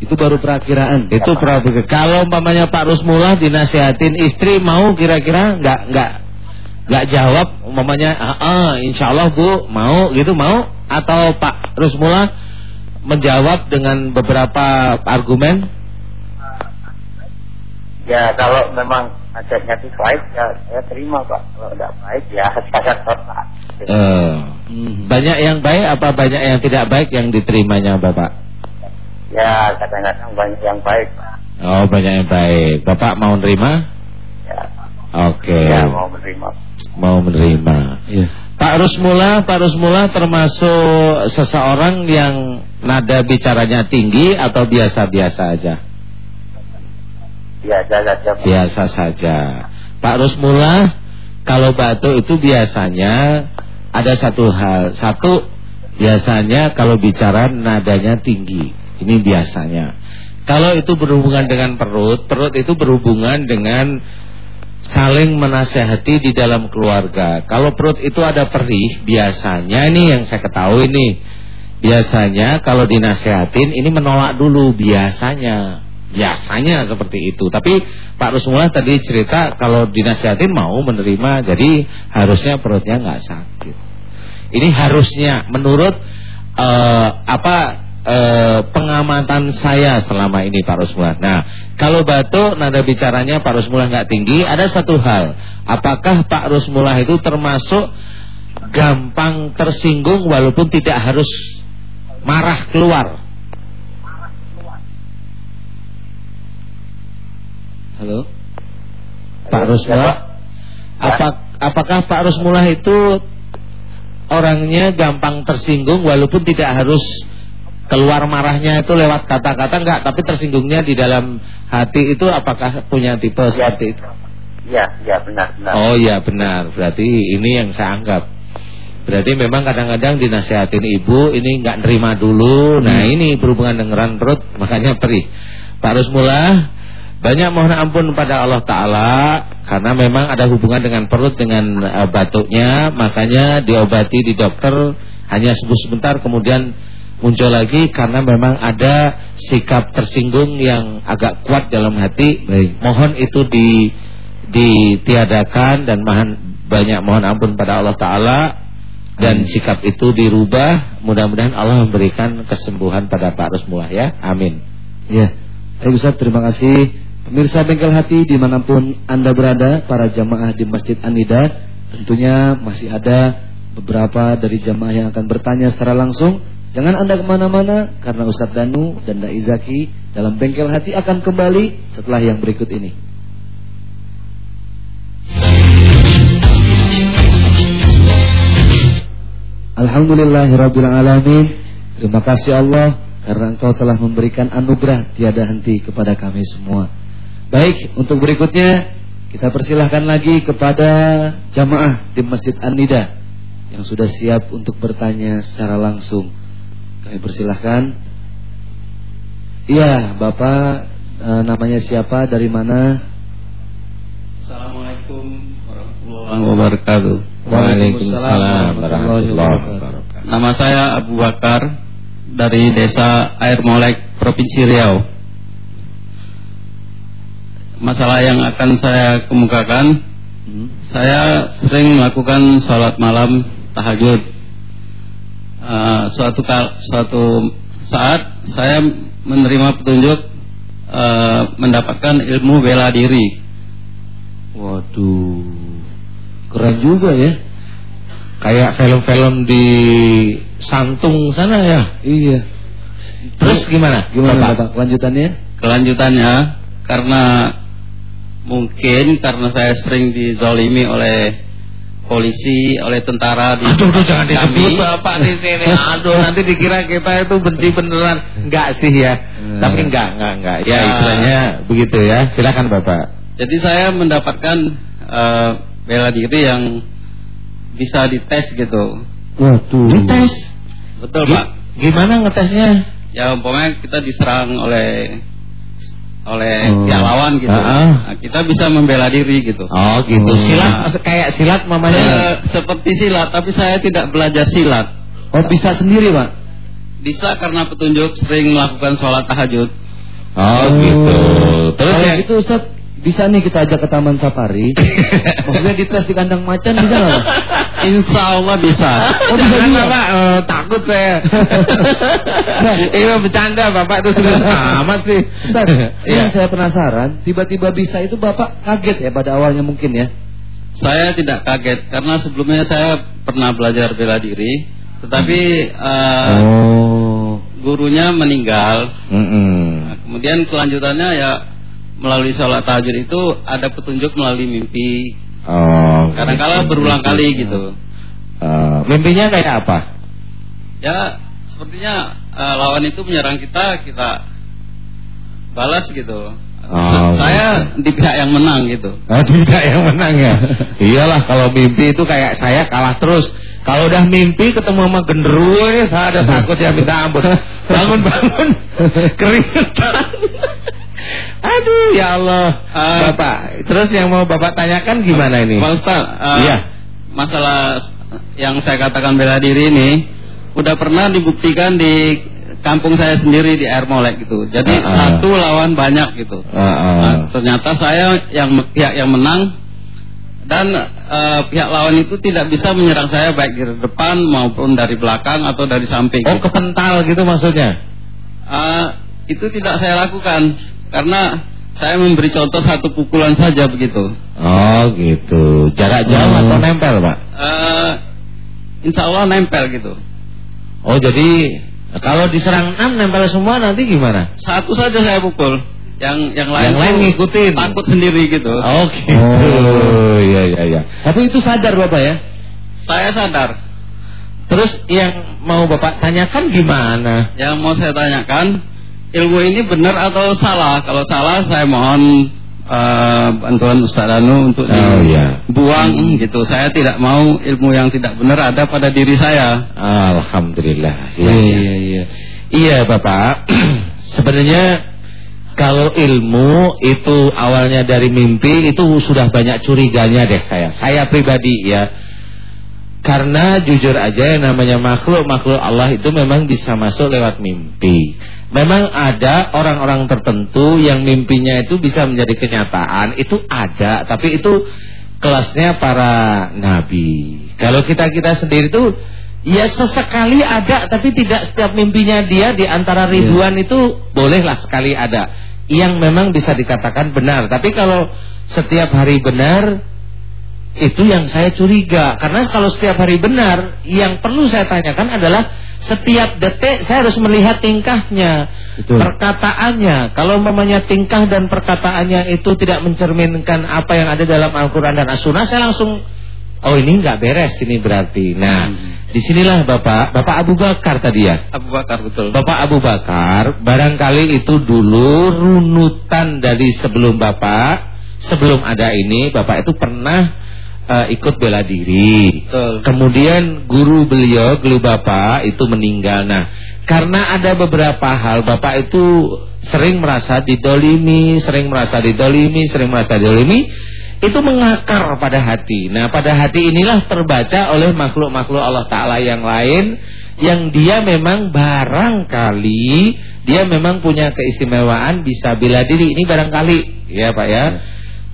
Itu baru perakiraan. Itu problem. Kalau umpamanya Pak Rusmula dinasihatin istri mau kira-kira nggak nggak nggak jawab umpamanya ah, ah insya Allah Bu mau gitu mau atau Pak Rusmula menjawab dengan beberapa argumen ya kalau memang ajaknya itu baik ya saya terima pak kalau enggak baik ya saya tolak Eh, Hmm. banyak yang baik apa banyak yang tidak baik yang diterimanya Bapak ya kadang-kadang banyak yang baik pak Oh banyak yang baik Bapak mau nerima ya Oke ya mau menerima mau menerima Iya. Pak Rusmula, Pak Rusmula termasuk seseorang yang nada bicaranya tinggi atau biasa-biasa aja? biasa saja pak Biasa saja. Pak Rusmula, kalau batuk itu biasanya ada satu hal. Satu, biasanya kalau bicara nadanya tinggi. Ini biasanya. Kalau itu berhubungan dengan perut, perut itu berhubungan dengan saling menasehati di dalam keluarga. Kalau perut itu ada perih, biasanya ini yang saya ketahui nih. Biasanya kalau dinasehatin ini menolak dulu biasanya. Biasanya seperti itu. Tapi Pak Rusmula tadi cerita kalau dinasehatin mau menerima, jadi harusnya perutnya nggak sakit. Ini harusnya menurut eh, apa eh, pengamatan saya selama ini Pak Rusmula. Nah, kalau batuk nada bicaranya Pak Rusmula nggak tinggi, ada satu hal. Apakah Pak Rusmula itu termasuk gampang tersinggung walaupun tidak harus marah keluar? Halo. Pak Rusmula, apa, apakah Pak Rusmula itu orangnya gampang tersinggung walaupun tidak harus keluar marahnya itu lewat kata-kata enggak, tapi tersinggungnya di dalam hati itu apakah punya tipe seperti itu? ya ya benar benar Oh iya benar, berarti ini yang saya anggap. Berarti memang kadang-kadang dinasehatin ibu ini enggak nerima dulu. Nah ini berhubungan dengan perut makanya perih. Pak Rusmula banyak mohon ampun pada Allah Ta'ala Karena memang ada hubungan dengan perut Dengan uh, batuknya Makanya diobati di dokter Hanya sembuh sebentar kemudian muncul lagi Karena memang ada sikap tersinggung yang agak kuat dalam hati. Baik. Mohon itu di ditiadakan Dan mohon, banyak mohon ampun pada Allah Ta'ala. Dan sikap itu dirubah. Mudah-mudahan Allah memberikan kesembuhan pada Pak Rusmula ya. Amin. Ya, Baik Ustaz, terima kasih. Pemirsa Bengkel Hati di mana pun Anda berada, para jamaah di Masjid Anida, tentunya masih ada beberapa dari jamaah yang akan bertanya secara langsung. Jangan Anda ke mana-mana, karena Ustadz Danu dan Dai Zaki dalam Bengkel Hati akan kembali setelah yang berikut ini. Alhamdulillahirrabbilalamin. Terima kasih Allah Karena engkau telah memberikan anugerah Tiada henti kepada kami semua. Baik, untuk berikutnya Kita persilahkan lagi kepada Jamaah di Masjid An-Nida Yang sudah siap untuk bertanya secara langsung Kami persilahkan Iya, Bapak e, Namanya siapa, dari mana Assalamualaikum warahmatullahi wabarakatuh Waalaikumsalam warahmatullahi wabarakatuh. Nama saya Abu Bakar dari Desa Air Molek, Provinsi Riau. Masalah yang akan saya kemukakan, hmm. saya sering melakukan sholat malam tahajud. Uh, suatu suatu saat saya menerima petunjuk uh, mendapatkan ilmu bela diri. Waduh, keren juga ya kayak film-film di Santung sana ya. Iya. Terus gimana? Gimana Bapak? Kelanjutannya? Kelanjutannya karena mungkin karena saya sering dizolimi oleh polisi, oleh tentara di Aduh, aduh jangan disebut Bapak di sini. Aduh, nanti dikira kita itu benci beneran. Enggak sih ya. Hmm. Tapi enggak, enggak, enggak. Ya, ya istilahnya begitu ya. Silakan Bapak. Jadi saya mendapatkan uh, bela diri yang bisa dites gitu. Waduh. Dites. Betul, G Pak. Gimana ngetesnya? Ya umpamanya kita diserang oleh oleh oh. pihak lawan gitu. Uh -uh. Nah, kita bisa membela diri gitu. Oh, gitu. Oh. Silat kayak silat mamanya. Uh, seperti silat, tapi saya tidak belajar silat. Oh, bisa sendiri, Pak? Bisa karena petunjuk sering melakukan sholat tahajud. Oh, gitu. Terus ya itu Ustaz bisa nih kita ajak ke taman safari. Maksudnya dites di kandang macan bisa nggak? Insya Allah bisa. Oh, bisa juga. Pak, uh, takut saya. nah, ini bercanda Bapak itu sudah amat sih. Bentar, ya. saya penasaran. Tiba-tiba bisa itu Bapak kaget ya pada awalnya mungkin ya? Saya tidak kaget karena sebelumnya saya pernah belajar bela diri, tetapi uh, oh. gurunya meninggal. Mm nah, kemudian kelanjutannya ya melalui sholat tahajud itu ada petunjuk melalui mimpi. Oh. Kadang-kala berulang kali gitu. Uh, mimpinya kayak apa? Ya sepertinya uh, lawan itu menyerang kita, kita balas gitu. Oh, saya di pihak yang menang gitu. Oh, di pihak yang menang ya. Iyalah kalau mimpi itu kayak saya kalah terus. Kalau udah mimpi ketemu sama genderuwo ini saya ada takut ya minta ampun. Bangun-bangun keringetan. Aduh ya Allah uh, Bapak Terus yang mau Bapak tanyakan gimana ini Pak Ustaz uh, Iya Masalah yang saya katakan bela diri ini Udah pernah dibuktikan di kampung saya sendiri di Air Molek gitu Jadi uh, uh. satu lawan banyak gitu uh, uh. Nah, Ternyata saya yang pihak yang menang dan uh, pihak lawan itu tidak bisa menyerang saya baik dari depan maupun dari belakang atau dari samping. Oh, kepental gitu maksudnya? Uh, itu tidak saya lakukan. Karena saya memberi contoh satu pukulan saja begitu. Oh gitu. Jarak jauh hmm. atau nempel pak? Uh, insya Allah nempel gitu. Oh jadi kalau diserang enam nempel semua nanti gimana? Satu saja saya pukul. Yang yang lain, yang lain ngikutin. Takut sendiri gitu. Oh gitu. Oh iya iya iya. Tapi itu sadar bapak ya? Saya sadar. Terus yang mau bapak tanyakan gimana? Yang mau saya tanyakan ilmu ini benar atau salah? Kalau salah saya mohon uh, bantuan Ustaz Danu untuk oh, dibuang iya. gitu. Saya tidak mau ilmu yang tidak benar ada pada diri saya. Alhamdulillah. Iya iya iya. Iya, iya Bapak. Sebenarnya kalau ilmu itu awalnya dari mimpi itu sudah banyak curiganya deh saya. Saya pribadi ya. Karena jujur aja yang namanya makhluk-makhluk Allah itu memang bisa masuk lewat mimpi. Memang ada orang-orang tertentu yang mimpinya itu bisa menjadi kenyataan, itu ada, tapi itu kelasnya para nabi. Kalau kita-kita sendiri itu ya sesekali ada, tapi tidak setiap mimpinya dia di antara iya. ribuan itu bolehlah sekali ada yang memang bisa dikatakan benar. Tapi kalau setiap hari benar itu yang saya curiga karena kalau setiap hari benar yang perlu saya tanyakan adalah setiap detik saya harus melihat tingkahnya, Betul. perkataannya. Kalau mamanya tingkah dan perkataannya itu tidak mencerminkan apa yang ada dalam Al-Quran dan As-Sunnah, saya langsung Oh ini nggak beres ini berarti. Nah, hmm. di sinilah Bapak, Bapak Abu Bakar tadi ya. Abu Bakar betul. Bapak Abu Bakar, barangkali itu dulu runutan dari sebelum Bapak, sebelum ada ini, Bapak itu pernah uh, ikut bela diri. Betul. Kemudian guru beliau, guru Bapak itu meninggal. Nah, karena ada beberapa hal, Bapak itu sering merasa didolimi, sering merasa didolimi, sering merasa didolimi itu mengakar pada hati. Nah, pada hati inilah terbaca oleh makhluk-makhluk Allah Ta'ala yang lain yang dia memang barangkali dia memang punya keistimewaan bisa bila diri ini barangkali ya Pak ya.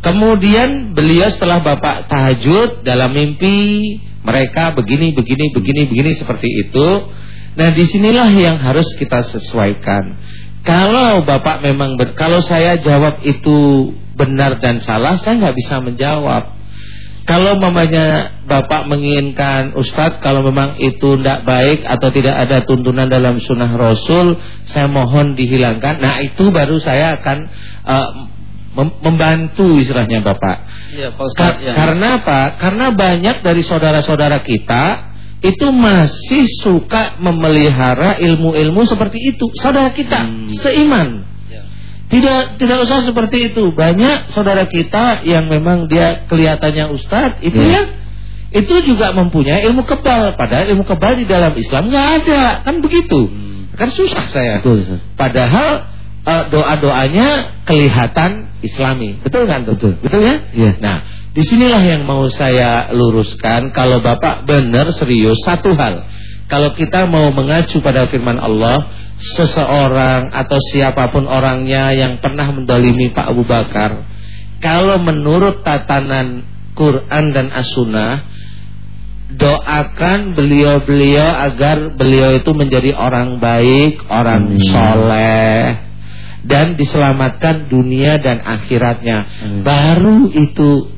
Kemudian beliau setelah Bapak tahajud dalam mimpi mereka begini begini begini begini seperti itu. Nah, di sinilah yang harus kita sesuaikan. Kalau Bapak memang ber, kalau saya jawab itu benar dan salah, saya nggak bisa menjawab. Kalau mamanya Bapak menginginkan Ustadz kalau memang itu tidak baik atau tidak ada tuntunan dalam sunnah Rasul, saya mohon dihilangkan. Nah itu baru saya akan uh, membantu istilahnya Bapak. Ya, Pak Ustadz, Ka ya. Karena apa? Karena banyak dari saudara-saudara kita itu masih suka memelihara ilmu-ilmu seperti itu. Saudara kita hmm. seiman. Ya. Tidak tidak usah seperti itu. Banyak saudara kita yang memang dia kelihatannya ustadz itu ya, ya itu juga mempunyai ilmu kebal. Padahal ilmu kebal di dalam Islam nggak ada. Kan begitu. Hmm. Kan susah saya. Betul, Padahal doa-doanya kelihatan islami. Betul kan? Betul. Betul ya? ya. Nah, Di sinilah yang mau saya luruskan Kalau Bapak benar serius Satu hal Kalau kita mau mengacu pada firman Allah Seseorang atau siapa pun orangnya Yang pernah mendalimi Pak Abu Bakar Kalau menurut tatanan Quran dan As-Sunnah Doakan beliau-beliau agar beliau itu menjadi orang baik Orang hmm. soleh dan diselamatkan dunia dan akhiratnya. Hmm. Baru itu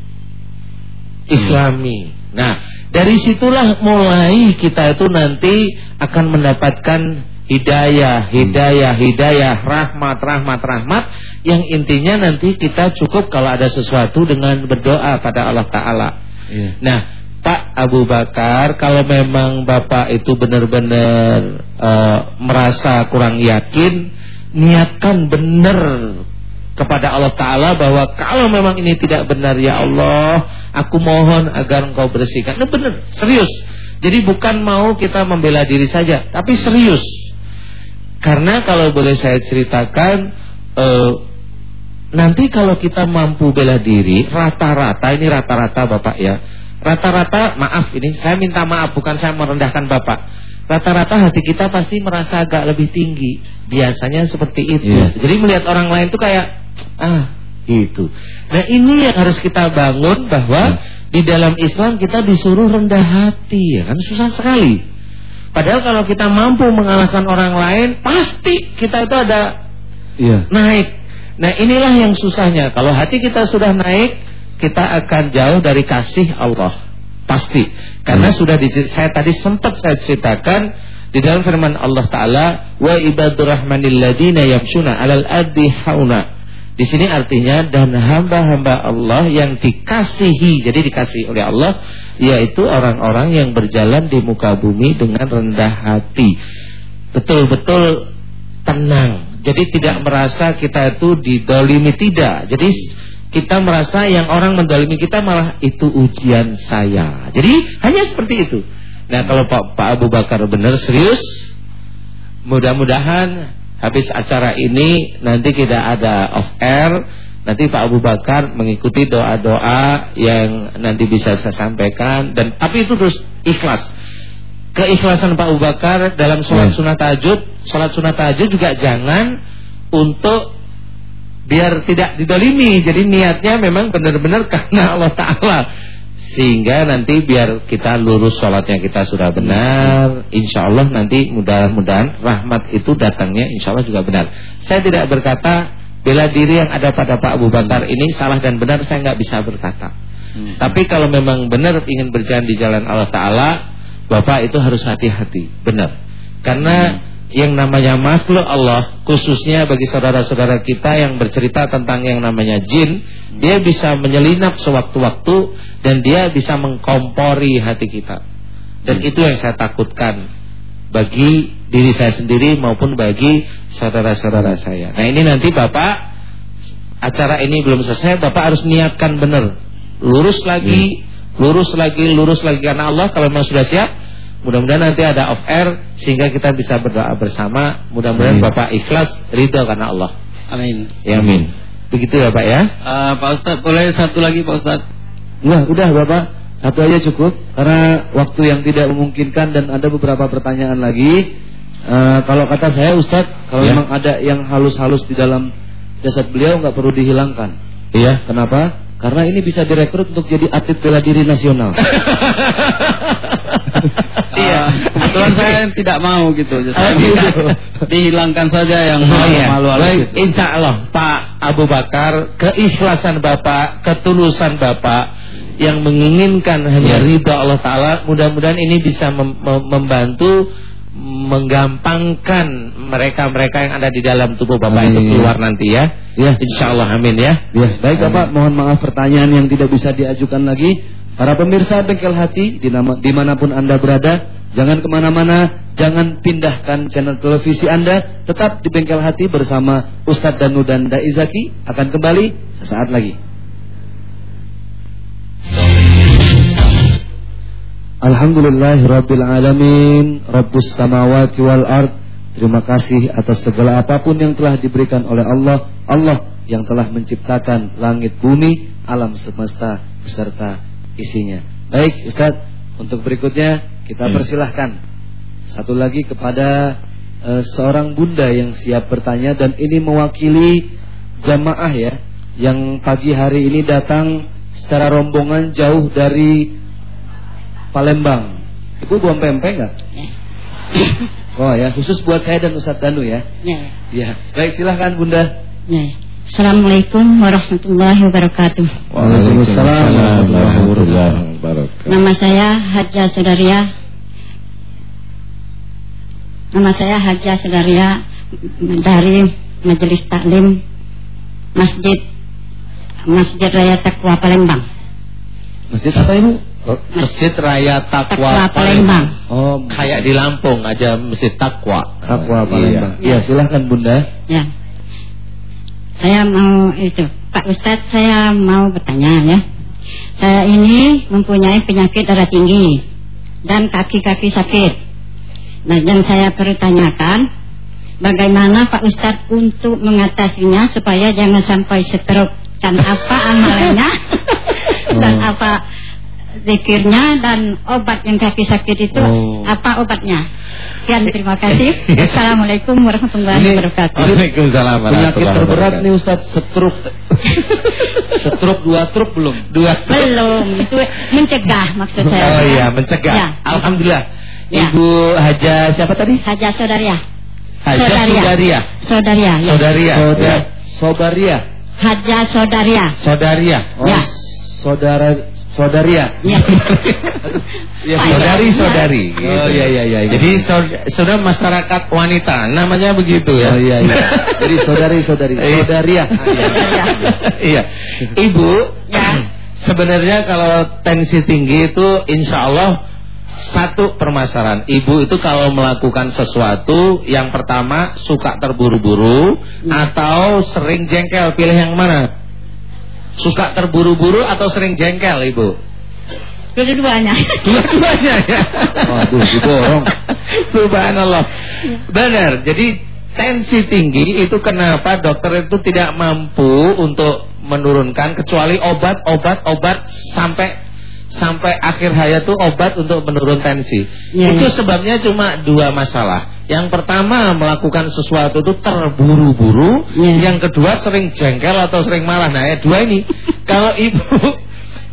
Islami. Nah, dari situlah mulai kita itu nanti akan mendapatkan hidayah, hidayah, hidayah, rahmat, rahmat, rahmat yang intinya nanti kita cukup kalau ada sesuatu dengan berdoa pada Allah Taala. Yeah. Nah, Pak Abu Bakar, kalau memang Bapak itu benar-benar uh, merasa kurang yakin, niatkan benar kepada Allah Ta'ala bahwa kalau memang ini tidak benar ya Allah aku mohon agar engkau bersihkan. Ini benar, serius. Jadi bukan mau kita membela diri saja tapi serius. Karena kalau boleh saya ceritakan eh, nanti kalau kita mampu bela diri rata-rata ini rata-rata Bapak ya rata-rata maaf ini saya minta maaf bukan saya merendahkan Bapak rata-rata hati kita pasti merasa agak lebih tinggi biasanya seperti itu yeah. jadi melihat orang lain itu kayak Ah, itu. Nah, ini yang harus kita bangun bahwa hmm. di dalam Islam kita disuruh rendah hati, ya kan susah sekali. Padahal kalau kita mampu mengalahkan orang lain, pasti kita itu ada yeah. naik. Nah, inilah yang susahnya. Kalau hati kita sudah naik, kita akan jauh dari kasih Allah. Pasti. Karena hmm. sudah di, saya tadi sempat saya ceritakan di dalam firman Allah taala wa ibadur rahmanil ladina yamshuna 'alal ardi hauna di sini artinya dan hamba-hamba Allah yang dikasihi, jadi dikasihi oleh Allah, yaitu orang-orang yang berjalan di muka bumi dengan rendah hati. Betul-betul tenang. Jadi tidak merasa kita itu didolimi tidak. Jadi kita merasa yang orang mendolimi kita malah itu ujian saya. Jadi hanya seperti itu. Nah kalau Pak, Pak Abu Bakar benar serius, mudah-mudahan Habis acara ini nanti kita ada off air Nanti Pak Abu Bakar mengikuti doa-doa yang nanti bisa saya sampaikan dan tapi itu terus ikhlas. Keikhlasan Pak Abu Bakar dalam sholat ya. sunat tahajud, sholat sunat tahajud juga jangan untuk biar tidak didolimi. Jadi niatnya memang benar-benar karena Allah Taala. Sehingga nanti biar kita lurus sholatnya kita sudah benar Insya Allah nanti mudah-mudahan rahmat itu datangnya insya Allah juga benar. Saya tidak berkata bela diri yang ada pada Pak Abu Bakar ini salah dan benar saya nggak bisa berkata. Hmm. Tapi kalau memang benar ingin berjalan di jalan Allah Ta'ala Bapak itu harus hati-hati Benar. Karena hmm yang namanya makhluk Allah khususnya bagi saudara-saudara kita yang bercerita tentang yang namanya jin dia bisa menyelinap sewaktu-waktu dan dia bisa mengkompori hati kita. Dan hmm. itu yang saya takutkan bagi diri saya sendiri maupun bagi saudara-saudara saya. Nah, ini nanti Bapak acara ini belum selesai, Bapak harus niatkan benar. Lurus lagi, hmm. lurus lagi, lurus lagi karena Allah kalau memang sudah siap, mudah-mudahan nanti ada off air sehingga kita bisa berdoa bersama. Mudah-mudahan Bapak ikhlas, ridho karena Allah. Amin. Ya amin. Begitu ya Pak ya. Uh, Pak Ustadz boleh satu lagi Pak Ustadz. Wah udah Bapak satu aja cukup karena waktu yang tidak memungkinkan dan ada beberapa pertanyaan lagi. Uh, kalau kata saya Ustadz kalau ya. memang ada yang halus-halus di dalam jasad beliau nggak perlu dihilangkan. Iya. Kenapa? Karena ini bisa direkrut untuk jadi atlet bela diri nasional. iya, kebetulan saya tidak mau gitu. Saya gitu. dihilangkan saja yang oh, iya. malu Baik, insya Allah Pak Abu Bakar, keikhlasan Bapak, ketulusan Bapak yang menginginkan hanya iya. ridha Allah Taala, mudah-mudahan ini bisa mem membantu menggampangkan mereka-mereka yang ada di dalam tubuh Bapak amin. itu keluar nanti ya. Ya, insya Allah amin ya. Ya, baik Bapak, mohon maaf pertanyaan yang tidak bisa diajukan lagi. Para pemirsa bengkel hati di mana pun anda berada, jangan ke mana-mana, jangan pindahkan channel televisi anda, tetap di bengkel hati bersama Ustadz Danu dan Daizaki akan kembali sesaat lagi. Alhamdulillahirabbil alamin, Rabbus samawati wal ard. Terima kasih atas segala apa pun yang telah diberikan oleh Allah. Allah yang telah menciptakan langit bumi, alam semesta beserta isinya. Baik, Ustaz, untuk berikutnya kita hmm. persilahkan satu lagi kepada uh, seorang bunda yang siap bertanya dan ini mewakili jamaah ya yang pagi hari ini datang secara rombongan jauh dari Palembang. Ibu buang pempek nggak? Ya. Oh ya, khusus buat saya dan Ustadz Danu ya. Ya. Ya. Baik, silahkan Bunda. Ya. Assalamualaikum warahmatullahi wabarakatuh. Waalaikumsalam warahmatullahi wabarakatuh. Nama saya Haja Sudaria. Nama saya Haja Sudaria dari Majelis Taklim Masjid Masjid Raya Takwa Palembang. Masjid apa Ibu? Masjid Raya Takwa, Palembang. Oh, kayak di Lampung aja Masjid Takwa. Takwa Palembang. Iya, ya, silahkan Bunda. Ya. Saya mau itu, Pak Ustadz, saya mau bertanya ya. Saya ini mempunyai penyakit darah tinggi dan kaki-kaki sakit. Nah, yang saya bertanyakan, bagaimana Pak Ustadz untuk mengatasinya supaya jangan sampai stroke dan apa amalannya dan oh. apa zikirnya dan obat yang kaki sakit itu oh. apa obatnya? Sekian terima kasih. Assalamualaikum warahmatullahi wabarakatuh. Waalaikumsalam Penyakit terberat nih Ustaz setruk. setruk dua truk belum? Dua. Belum. Itu mencegah maksud saya. Oh iya, mencegah. Ya. Alhamdulillah. Ya. Ibu Haja siapa tadi? Haja Sodaria. Haja Sodaria. Sodaria. Sodaria. Sodaria. Ya. Sodaria. Haja Sodaria. Sodaria. Oh, ya. Saudara Saudaria. Ya. ya saudari saudari. Gitu. Oh iya iya iya. Jadi saudara masyarakat wanita namanya begitu ya. Oh iya iya. Jadi saudari saudari iya. saudaria. Iya. Ibu, ya. sebenarnya kalau tensi tinggi itu insya Allah satu permasalahan Ibu itu kalau melakukan sesuatu Yang pertama suka terburu-buru hmm. Atau sering jengkel Pilih yang mana? Suka terburu-buru atau sering jengkel Ibu? Dua-duanya. Dua-duanya ya. Waduh, diborong. Subhanallah. Benar. Jadi tensi tinggi itu kenapa dokter itu tidak mampu untuk menurunkan kecuali obat-obat-obat sampai sampai akhir hayat itu obat untuk menurun tensi. Ya, itu ya. sebabnya cuma dua masalah. Yang pertama melakukan sesuatu itu terburu-buru, ya. yang kedua sering jengkel atau sering marah. Nah, ya dua ini. Kalau ibu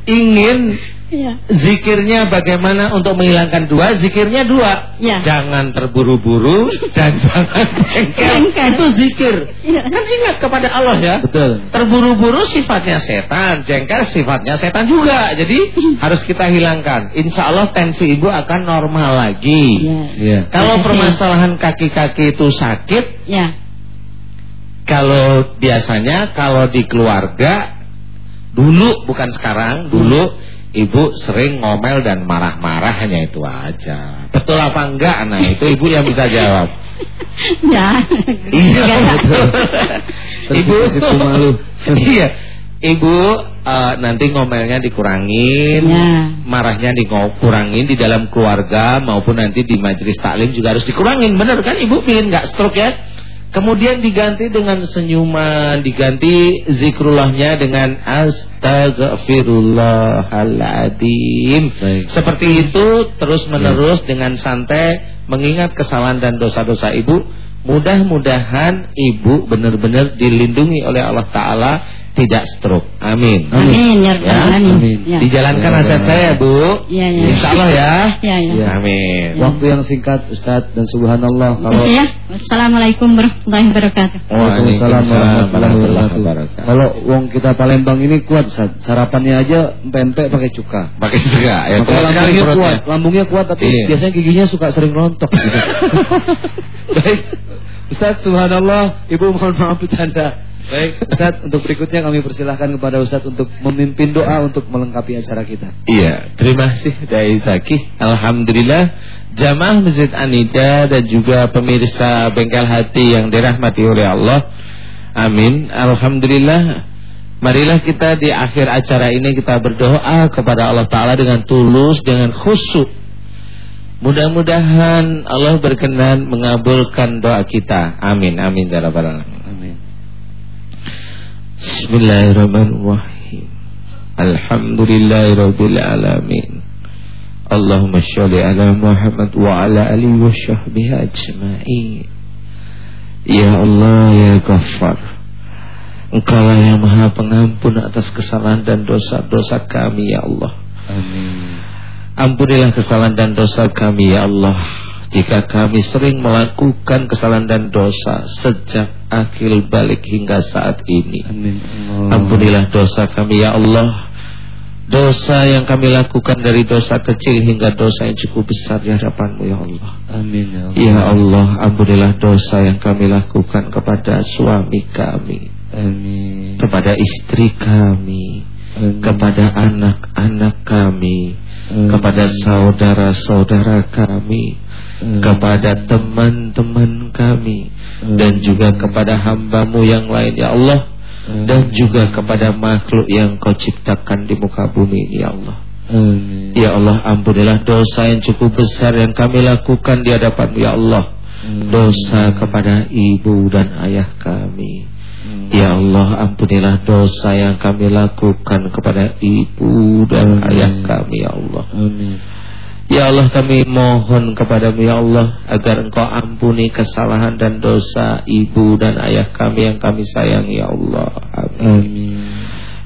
ingin Ya. Zikirnya bagaimana untuk menghilangkan dua? Zikirnya dua. Ya. Jangan terburu-buru dan jangan jengkel. Itu zikir. Ya. Kan ingat kepada Allah ya. Betul. Terburu-buru sifatnya setan, jengkel sifatnya setan juga. Jadi harus kita hilangkan. Insya Allah tensi ibu akan normal lagi. Ya. Ya. Kalau permasalahan kaki-kaki itu sakit, ya. Kalau biasanya kalau di keluarga dulu bukan sekarang, dulu Ibu sering ngomel dan marah-marah hanya itu aja. Betul apa enggak? Nah, itu ibu yang bisa jawab. ya. Iya, betul. ibu itu malu. iya. Ibu uh, nanti ngomelnya dikurangin, ya. marahnya dikurangin di dalam keluarga maupun nanti di majelis taklim juga harus dikurangin. Benar kan Ibu pengen nggak stroke ya? Kemudian diganti dengan senyuman, diganti zikrullahnya dengan astagfirullahaladzim. Seperti itu terus menerus ya. dengan santai mengingat kesalahan dan dosa-dosa ibu. Mudah-mudahan ibu benar-benar dilindungi oleh Allah Ta'ala tidak stroke. Amin. Amin. Ya, ya. Amin. Ya. Dijalankan ya, nasihat saya, Bu. Ya, ya. Insya Allah ya. Ya, ya. ya. Amin. Waktu yang singkat, Ustaz dan Subhanallah. Kalau ya. Assalamualaikum warahmatullahi wabarakatuh. Waalaikumsalam warahmatullahi wabarakatuh. Kalau wong kita Palembang ini kuat, Ustaz. Sarapannya aja pempek pakai cuka. Pakai cuka. Ya, kuat lambungnya kuat. Lambungnya kuat, tapi iya. biasanya giginya suka sering rontok. Gitu. Baik. Ustaz, subhanallah, Ibu mohon maaf bercanda. Baik, Ustaz, untuk berikutnya kami persilahkan kepada Ustaz untuk memimpin doa untuk melengkapi acara kita. Iya, terima kasih Dai Zaki. Alhamdulillah, jamaah Masjid Anida dan juga pemirsa Bengkel Hati yang dirahmati oleh Allah. Amin. Alhamdulillah. Marilah kita di akhir acara ini kita berdoa kepada Allah Ta'ala dengan tulus, dengan khusyuk. Mudah-mudahan Allah berkenan mengabulkan doa kita. Amin. Amin. Ya Amin. Bismillahirrahmanirrahim. Alhamdulillahirabbil alamin. Allahumma sholli ala Muhammad wa ala alihi wa sahbihi ajma'in. Ya Allah ya Ghaffar Engkau yang Maha Pengampun atas kesalahan dan dosa-dosa kami ya Allah. Amin. Ampunilah kesalahan dan dosa kami ya Allah jika kami sering melakukan kesalahan dan dosa sejak akhir balik hingga saat ini. Amin. Ampunilah dosa kami ya Allah. Dosa yang kami lakukan dari dosa kecil hingga dosa yang cukup besar di hadapanmu ya Allah. Amin ya Allah. Ya Allah, ampunilah dosa yang kami lakukan kepada suami kami. Amin. Kepada istri kami. Amin. Kepada anak-anak kami. Amin. Kepada saudara-saudara kami hmm. kepada teman-teman kami hmm. dan juga kepada hambamu yang lain ya Allah hmm. dan juga kepada makhluk yang kau ciptakan di muka bumi ini ya Allah hmm. ya Allah ampunilah dosa yang cukup besar yang kami lakukan di hadapanmu ya Allah hmm. dosa kepada ibu dan ayah kami hmm. Ya Allah ampunilah dosa yang kami lakukan kepada ibu dan Amin. ayah kami ya Allah Amin. Ya Allah kami mohon kepadamu ya Allah Agar engkau ampuni kesalahan dan dosa ibu dan ayah kami yang kami sayang ya Allah Amin, Amin.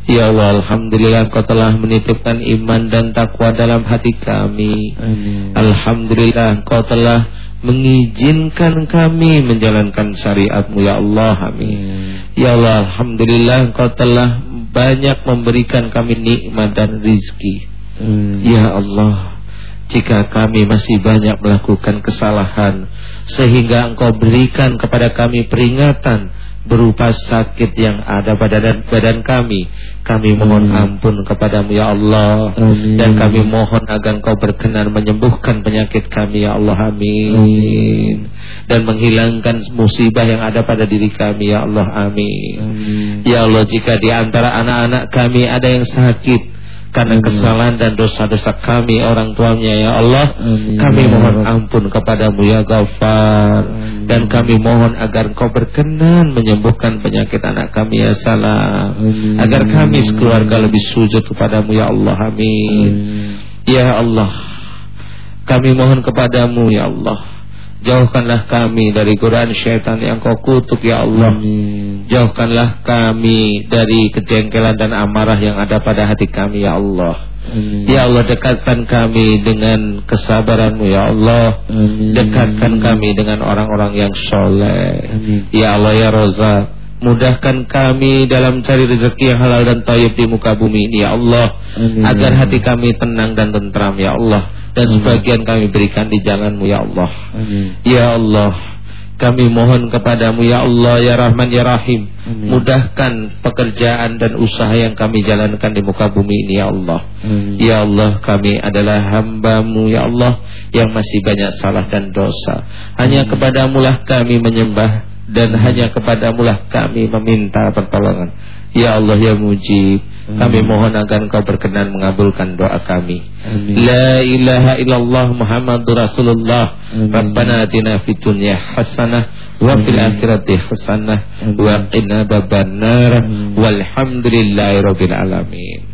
Ya Allah Alhamdulillah engkau telah menitipkan iman dan takwa dalam hati kami Amin. Alhamdulillah engkau telah mengizinkan kami menjalankan syariatmu ya Allah Amin. Ya Allah Alhamdulillah engkau telah banyak memberikan kami nikmat dan rizki Amin. Ya Allah jika kami masih banyak melakukan kesalahan sehingga engkau berikan kepada kami peringatan berupa sakit yang ada pada badan, badan kami. Kami mohon ampun kepadamu ya Allah. Amin. dan kami mohon agar engkau berkenan menyembuhkan penyakit kami ya Allah. Amin, amin. dan menghilangkan musibah yang ada pada diri kami ya Allah. Amin, amin. ya Allah jika di antara anak-anak kami ada yang sakit karena kesalahan dan dosa-dosa kami orang tuanya ya Allah. Amin. kami mohon ampun kepadamu ya Ghaffar. Dan kami mohon agar engkau berkenan menyembuhkan penyakit anak kami ya salam. Amin. agar kami sekeluarga lebih sujud kepadamu ya Allah. Amin. Amin. ya Allah kami mohon kepadamu ya Allah Jauhkanlah kami dari godaan syaitan yang kau kutuk ya Allah Amin. Jauhkanlah kami dari kejengkelan dan amarah yang ada pada hati kami ya Allah Amin. Ya Allah dekatkan kami dengan kesabaranmu ya Allah Amin. Dekatkan kami dengan orang-orang yang soleh Amin. Ya Allah ya Roza Mudahkan kami dalam cari rezeki yang halal dan tayyib di muka bumi ini ya Allah Amin. Agar hati kami tenang dan tentram ya Allah Dan Amin. sebagian kami berikan di jalanmu ya Allah Amin. Ya Allah Kami mohon kepadamu ya Allah ya Rahman ya Rahim Amin. Mudahkan pekerjaan dan usaha yang kami jalankan di muka bumi ini ya Allah Amin. Ya Allah kami adalah hambamu ya Allah Yang masih banyak salah dan dosa Hanya Amin. kepadamu lah kami menyembah Dan hanya kepadamu lah kami meminta pertolongan. Ya Allah ya mujib Kami mohon agar engkau berkenan mengabulkan doa kami. Amin. La ilaha illallah Muhammadur Rasulullah. Amin. Rabbana atina fid dunya hasanah Wa fil akhirati hasanah Wa qina babannar Walhamdulillahi rabbil alamin.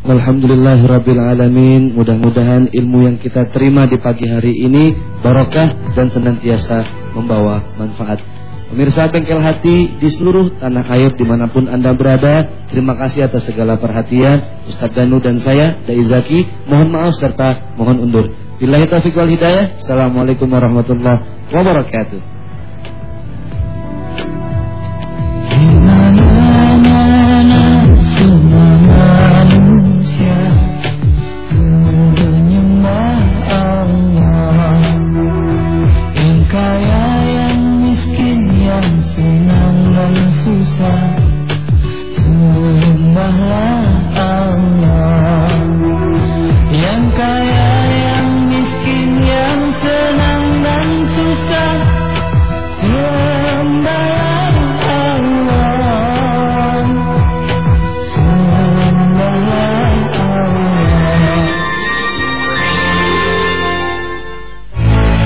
Alhamdulillahirabbil alamin. Mudah-mudahan ilmu yang kita terima di pagi hari ini barokah dan senantiasa membawa manfaat. Pemirsa Bengkel Hati di seluruh tanah air di mana pun Anda berada Terima kasih atas segala perhatian. Ustadz Danu dan saya, Dai Zaki Mohon maaf serta mohon undur. Bila taufiq wal hidayah. Assalamualaikum warahmatullahi wabarakatuh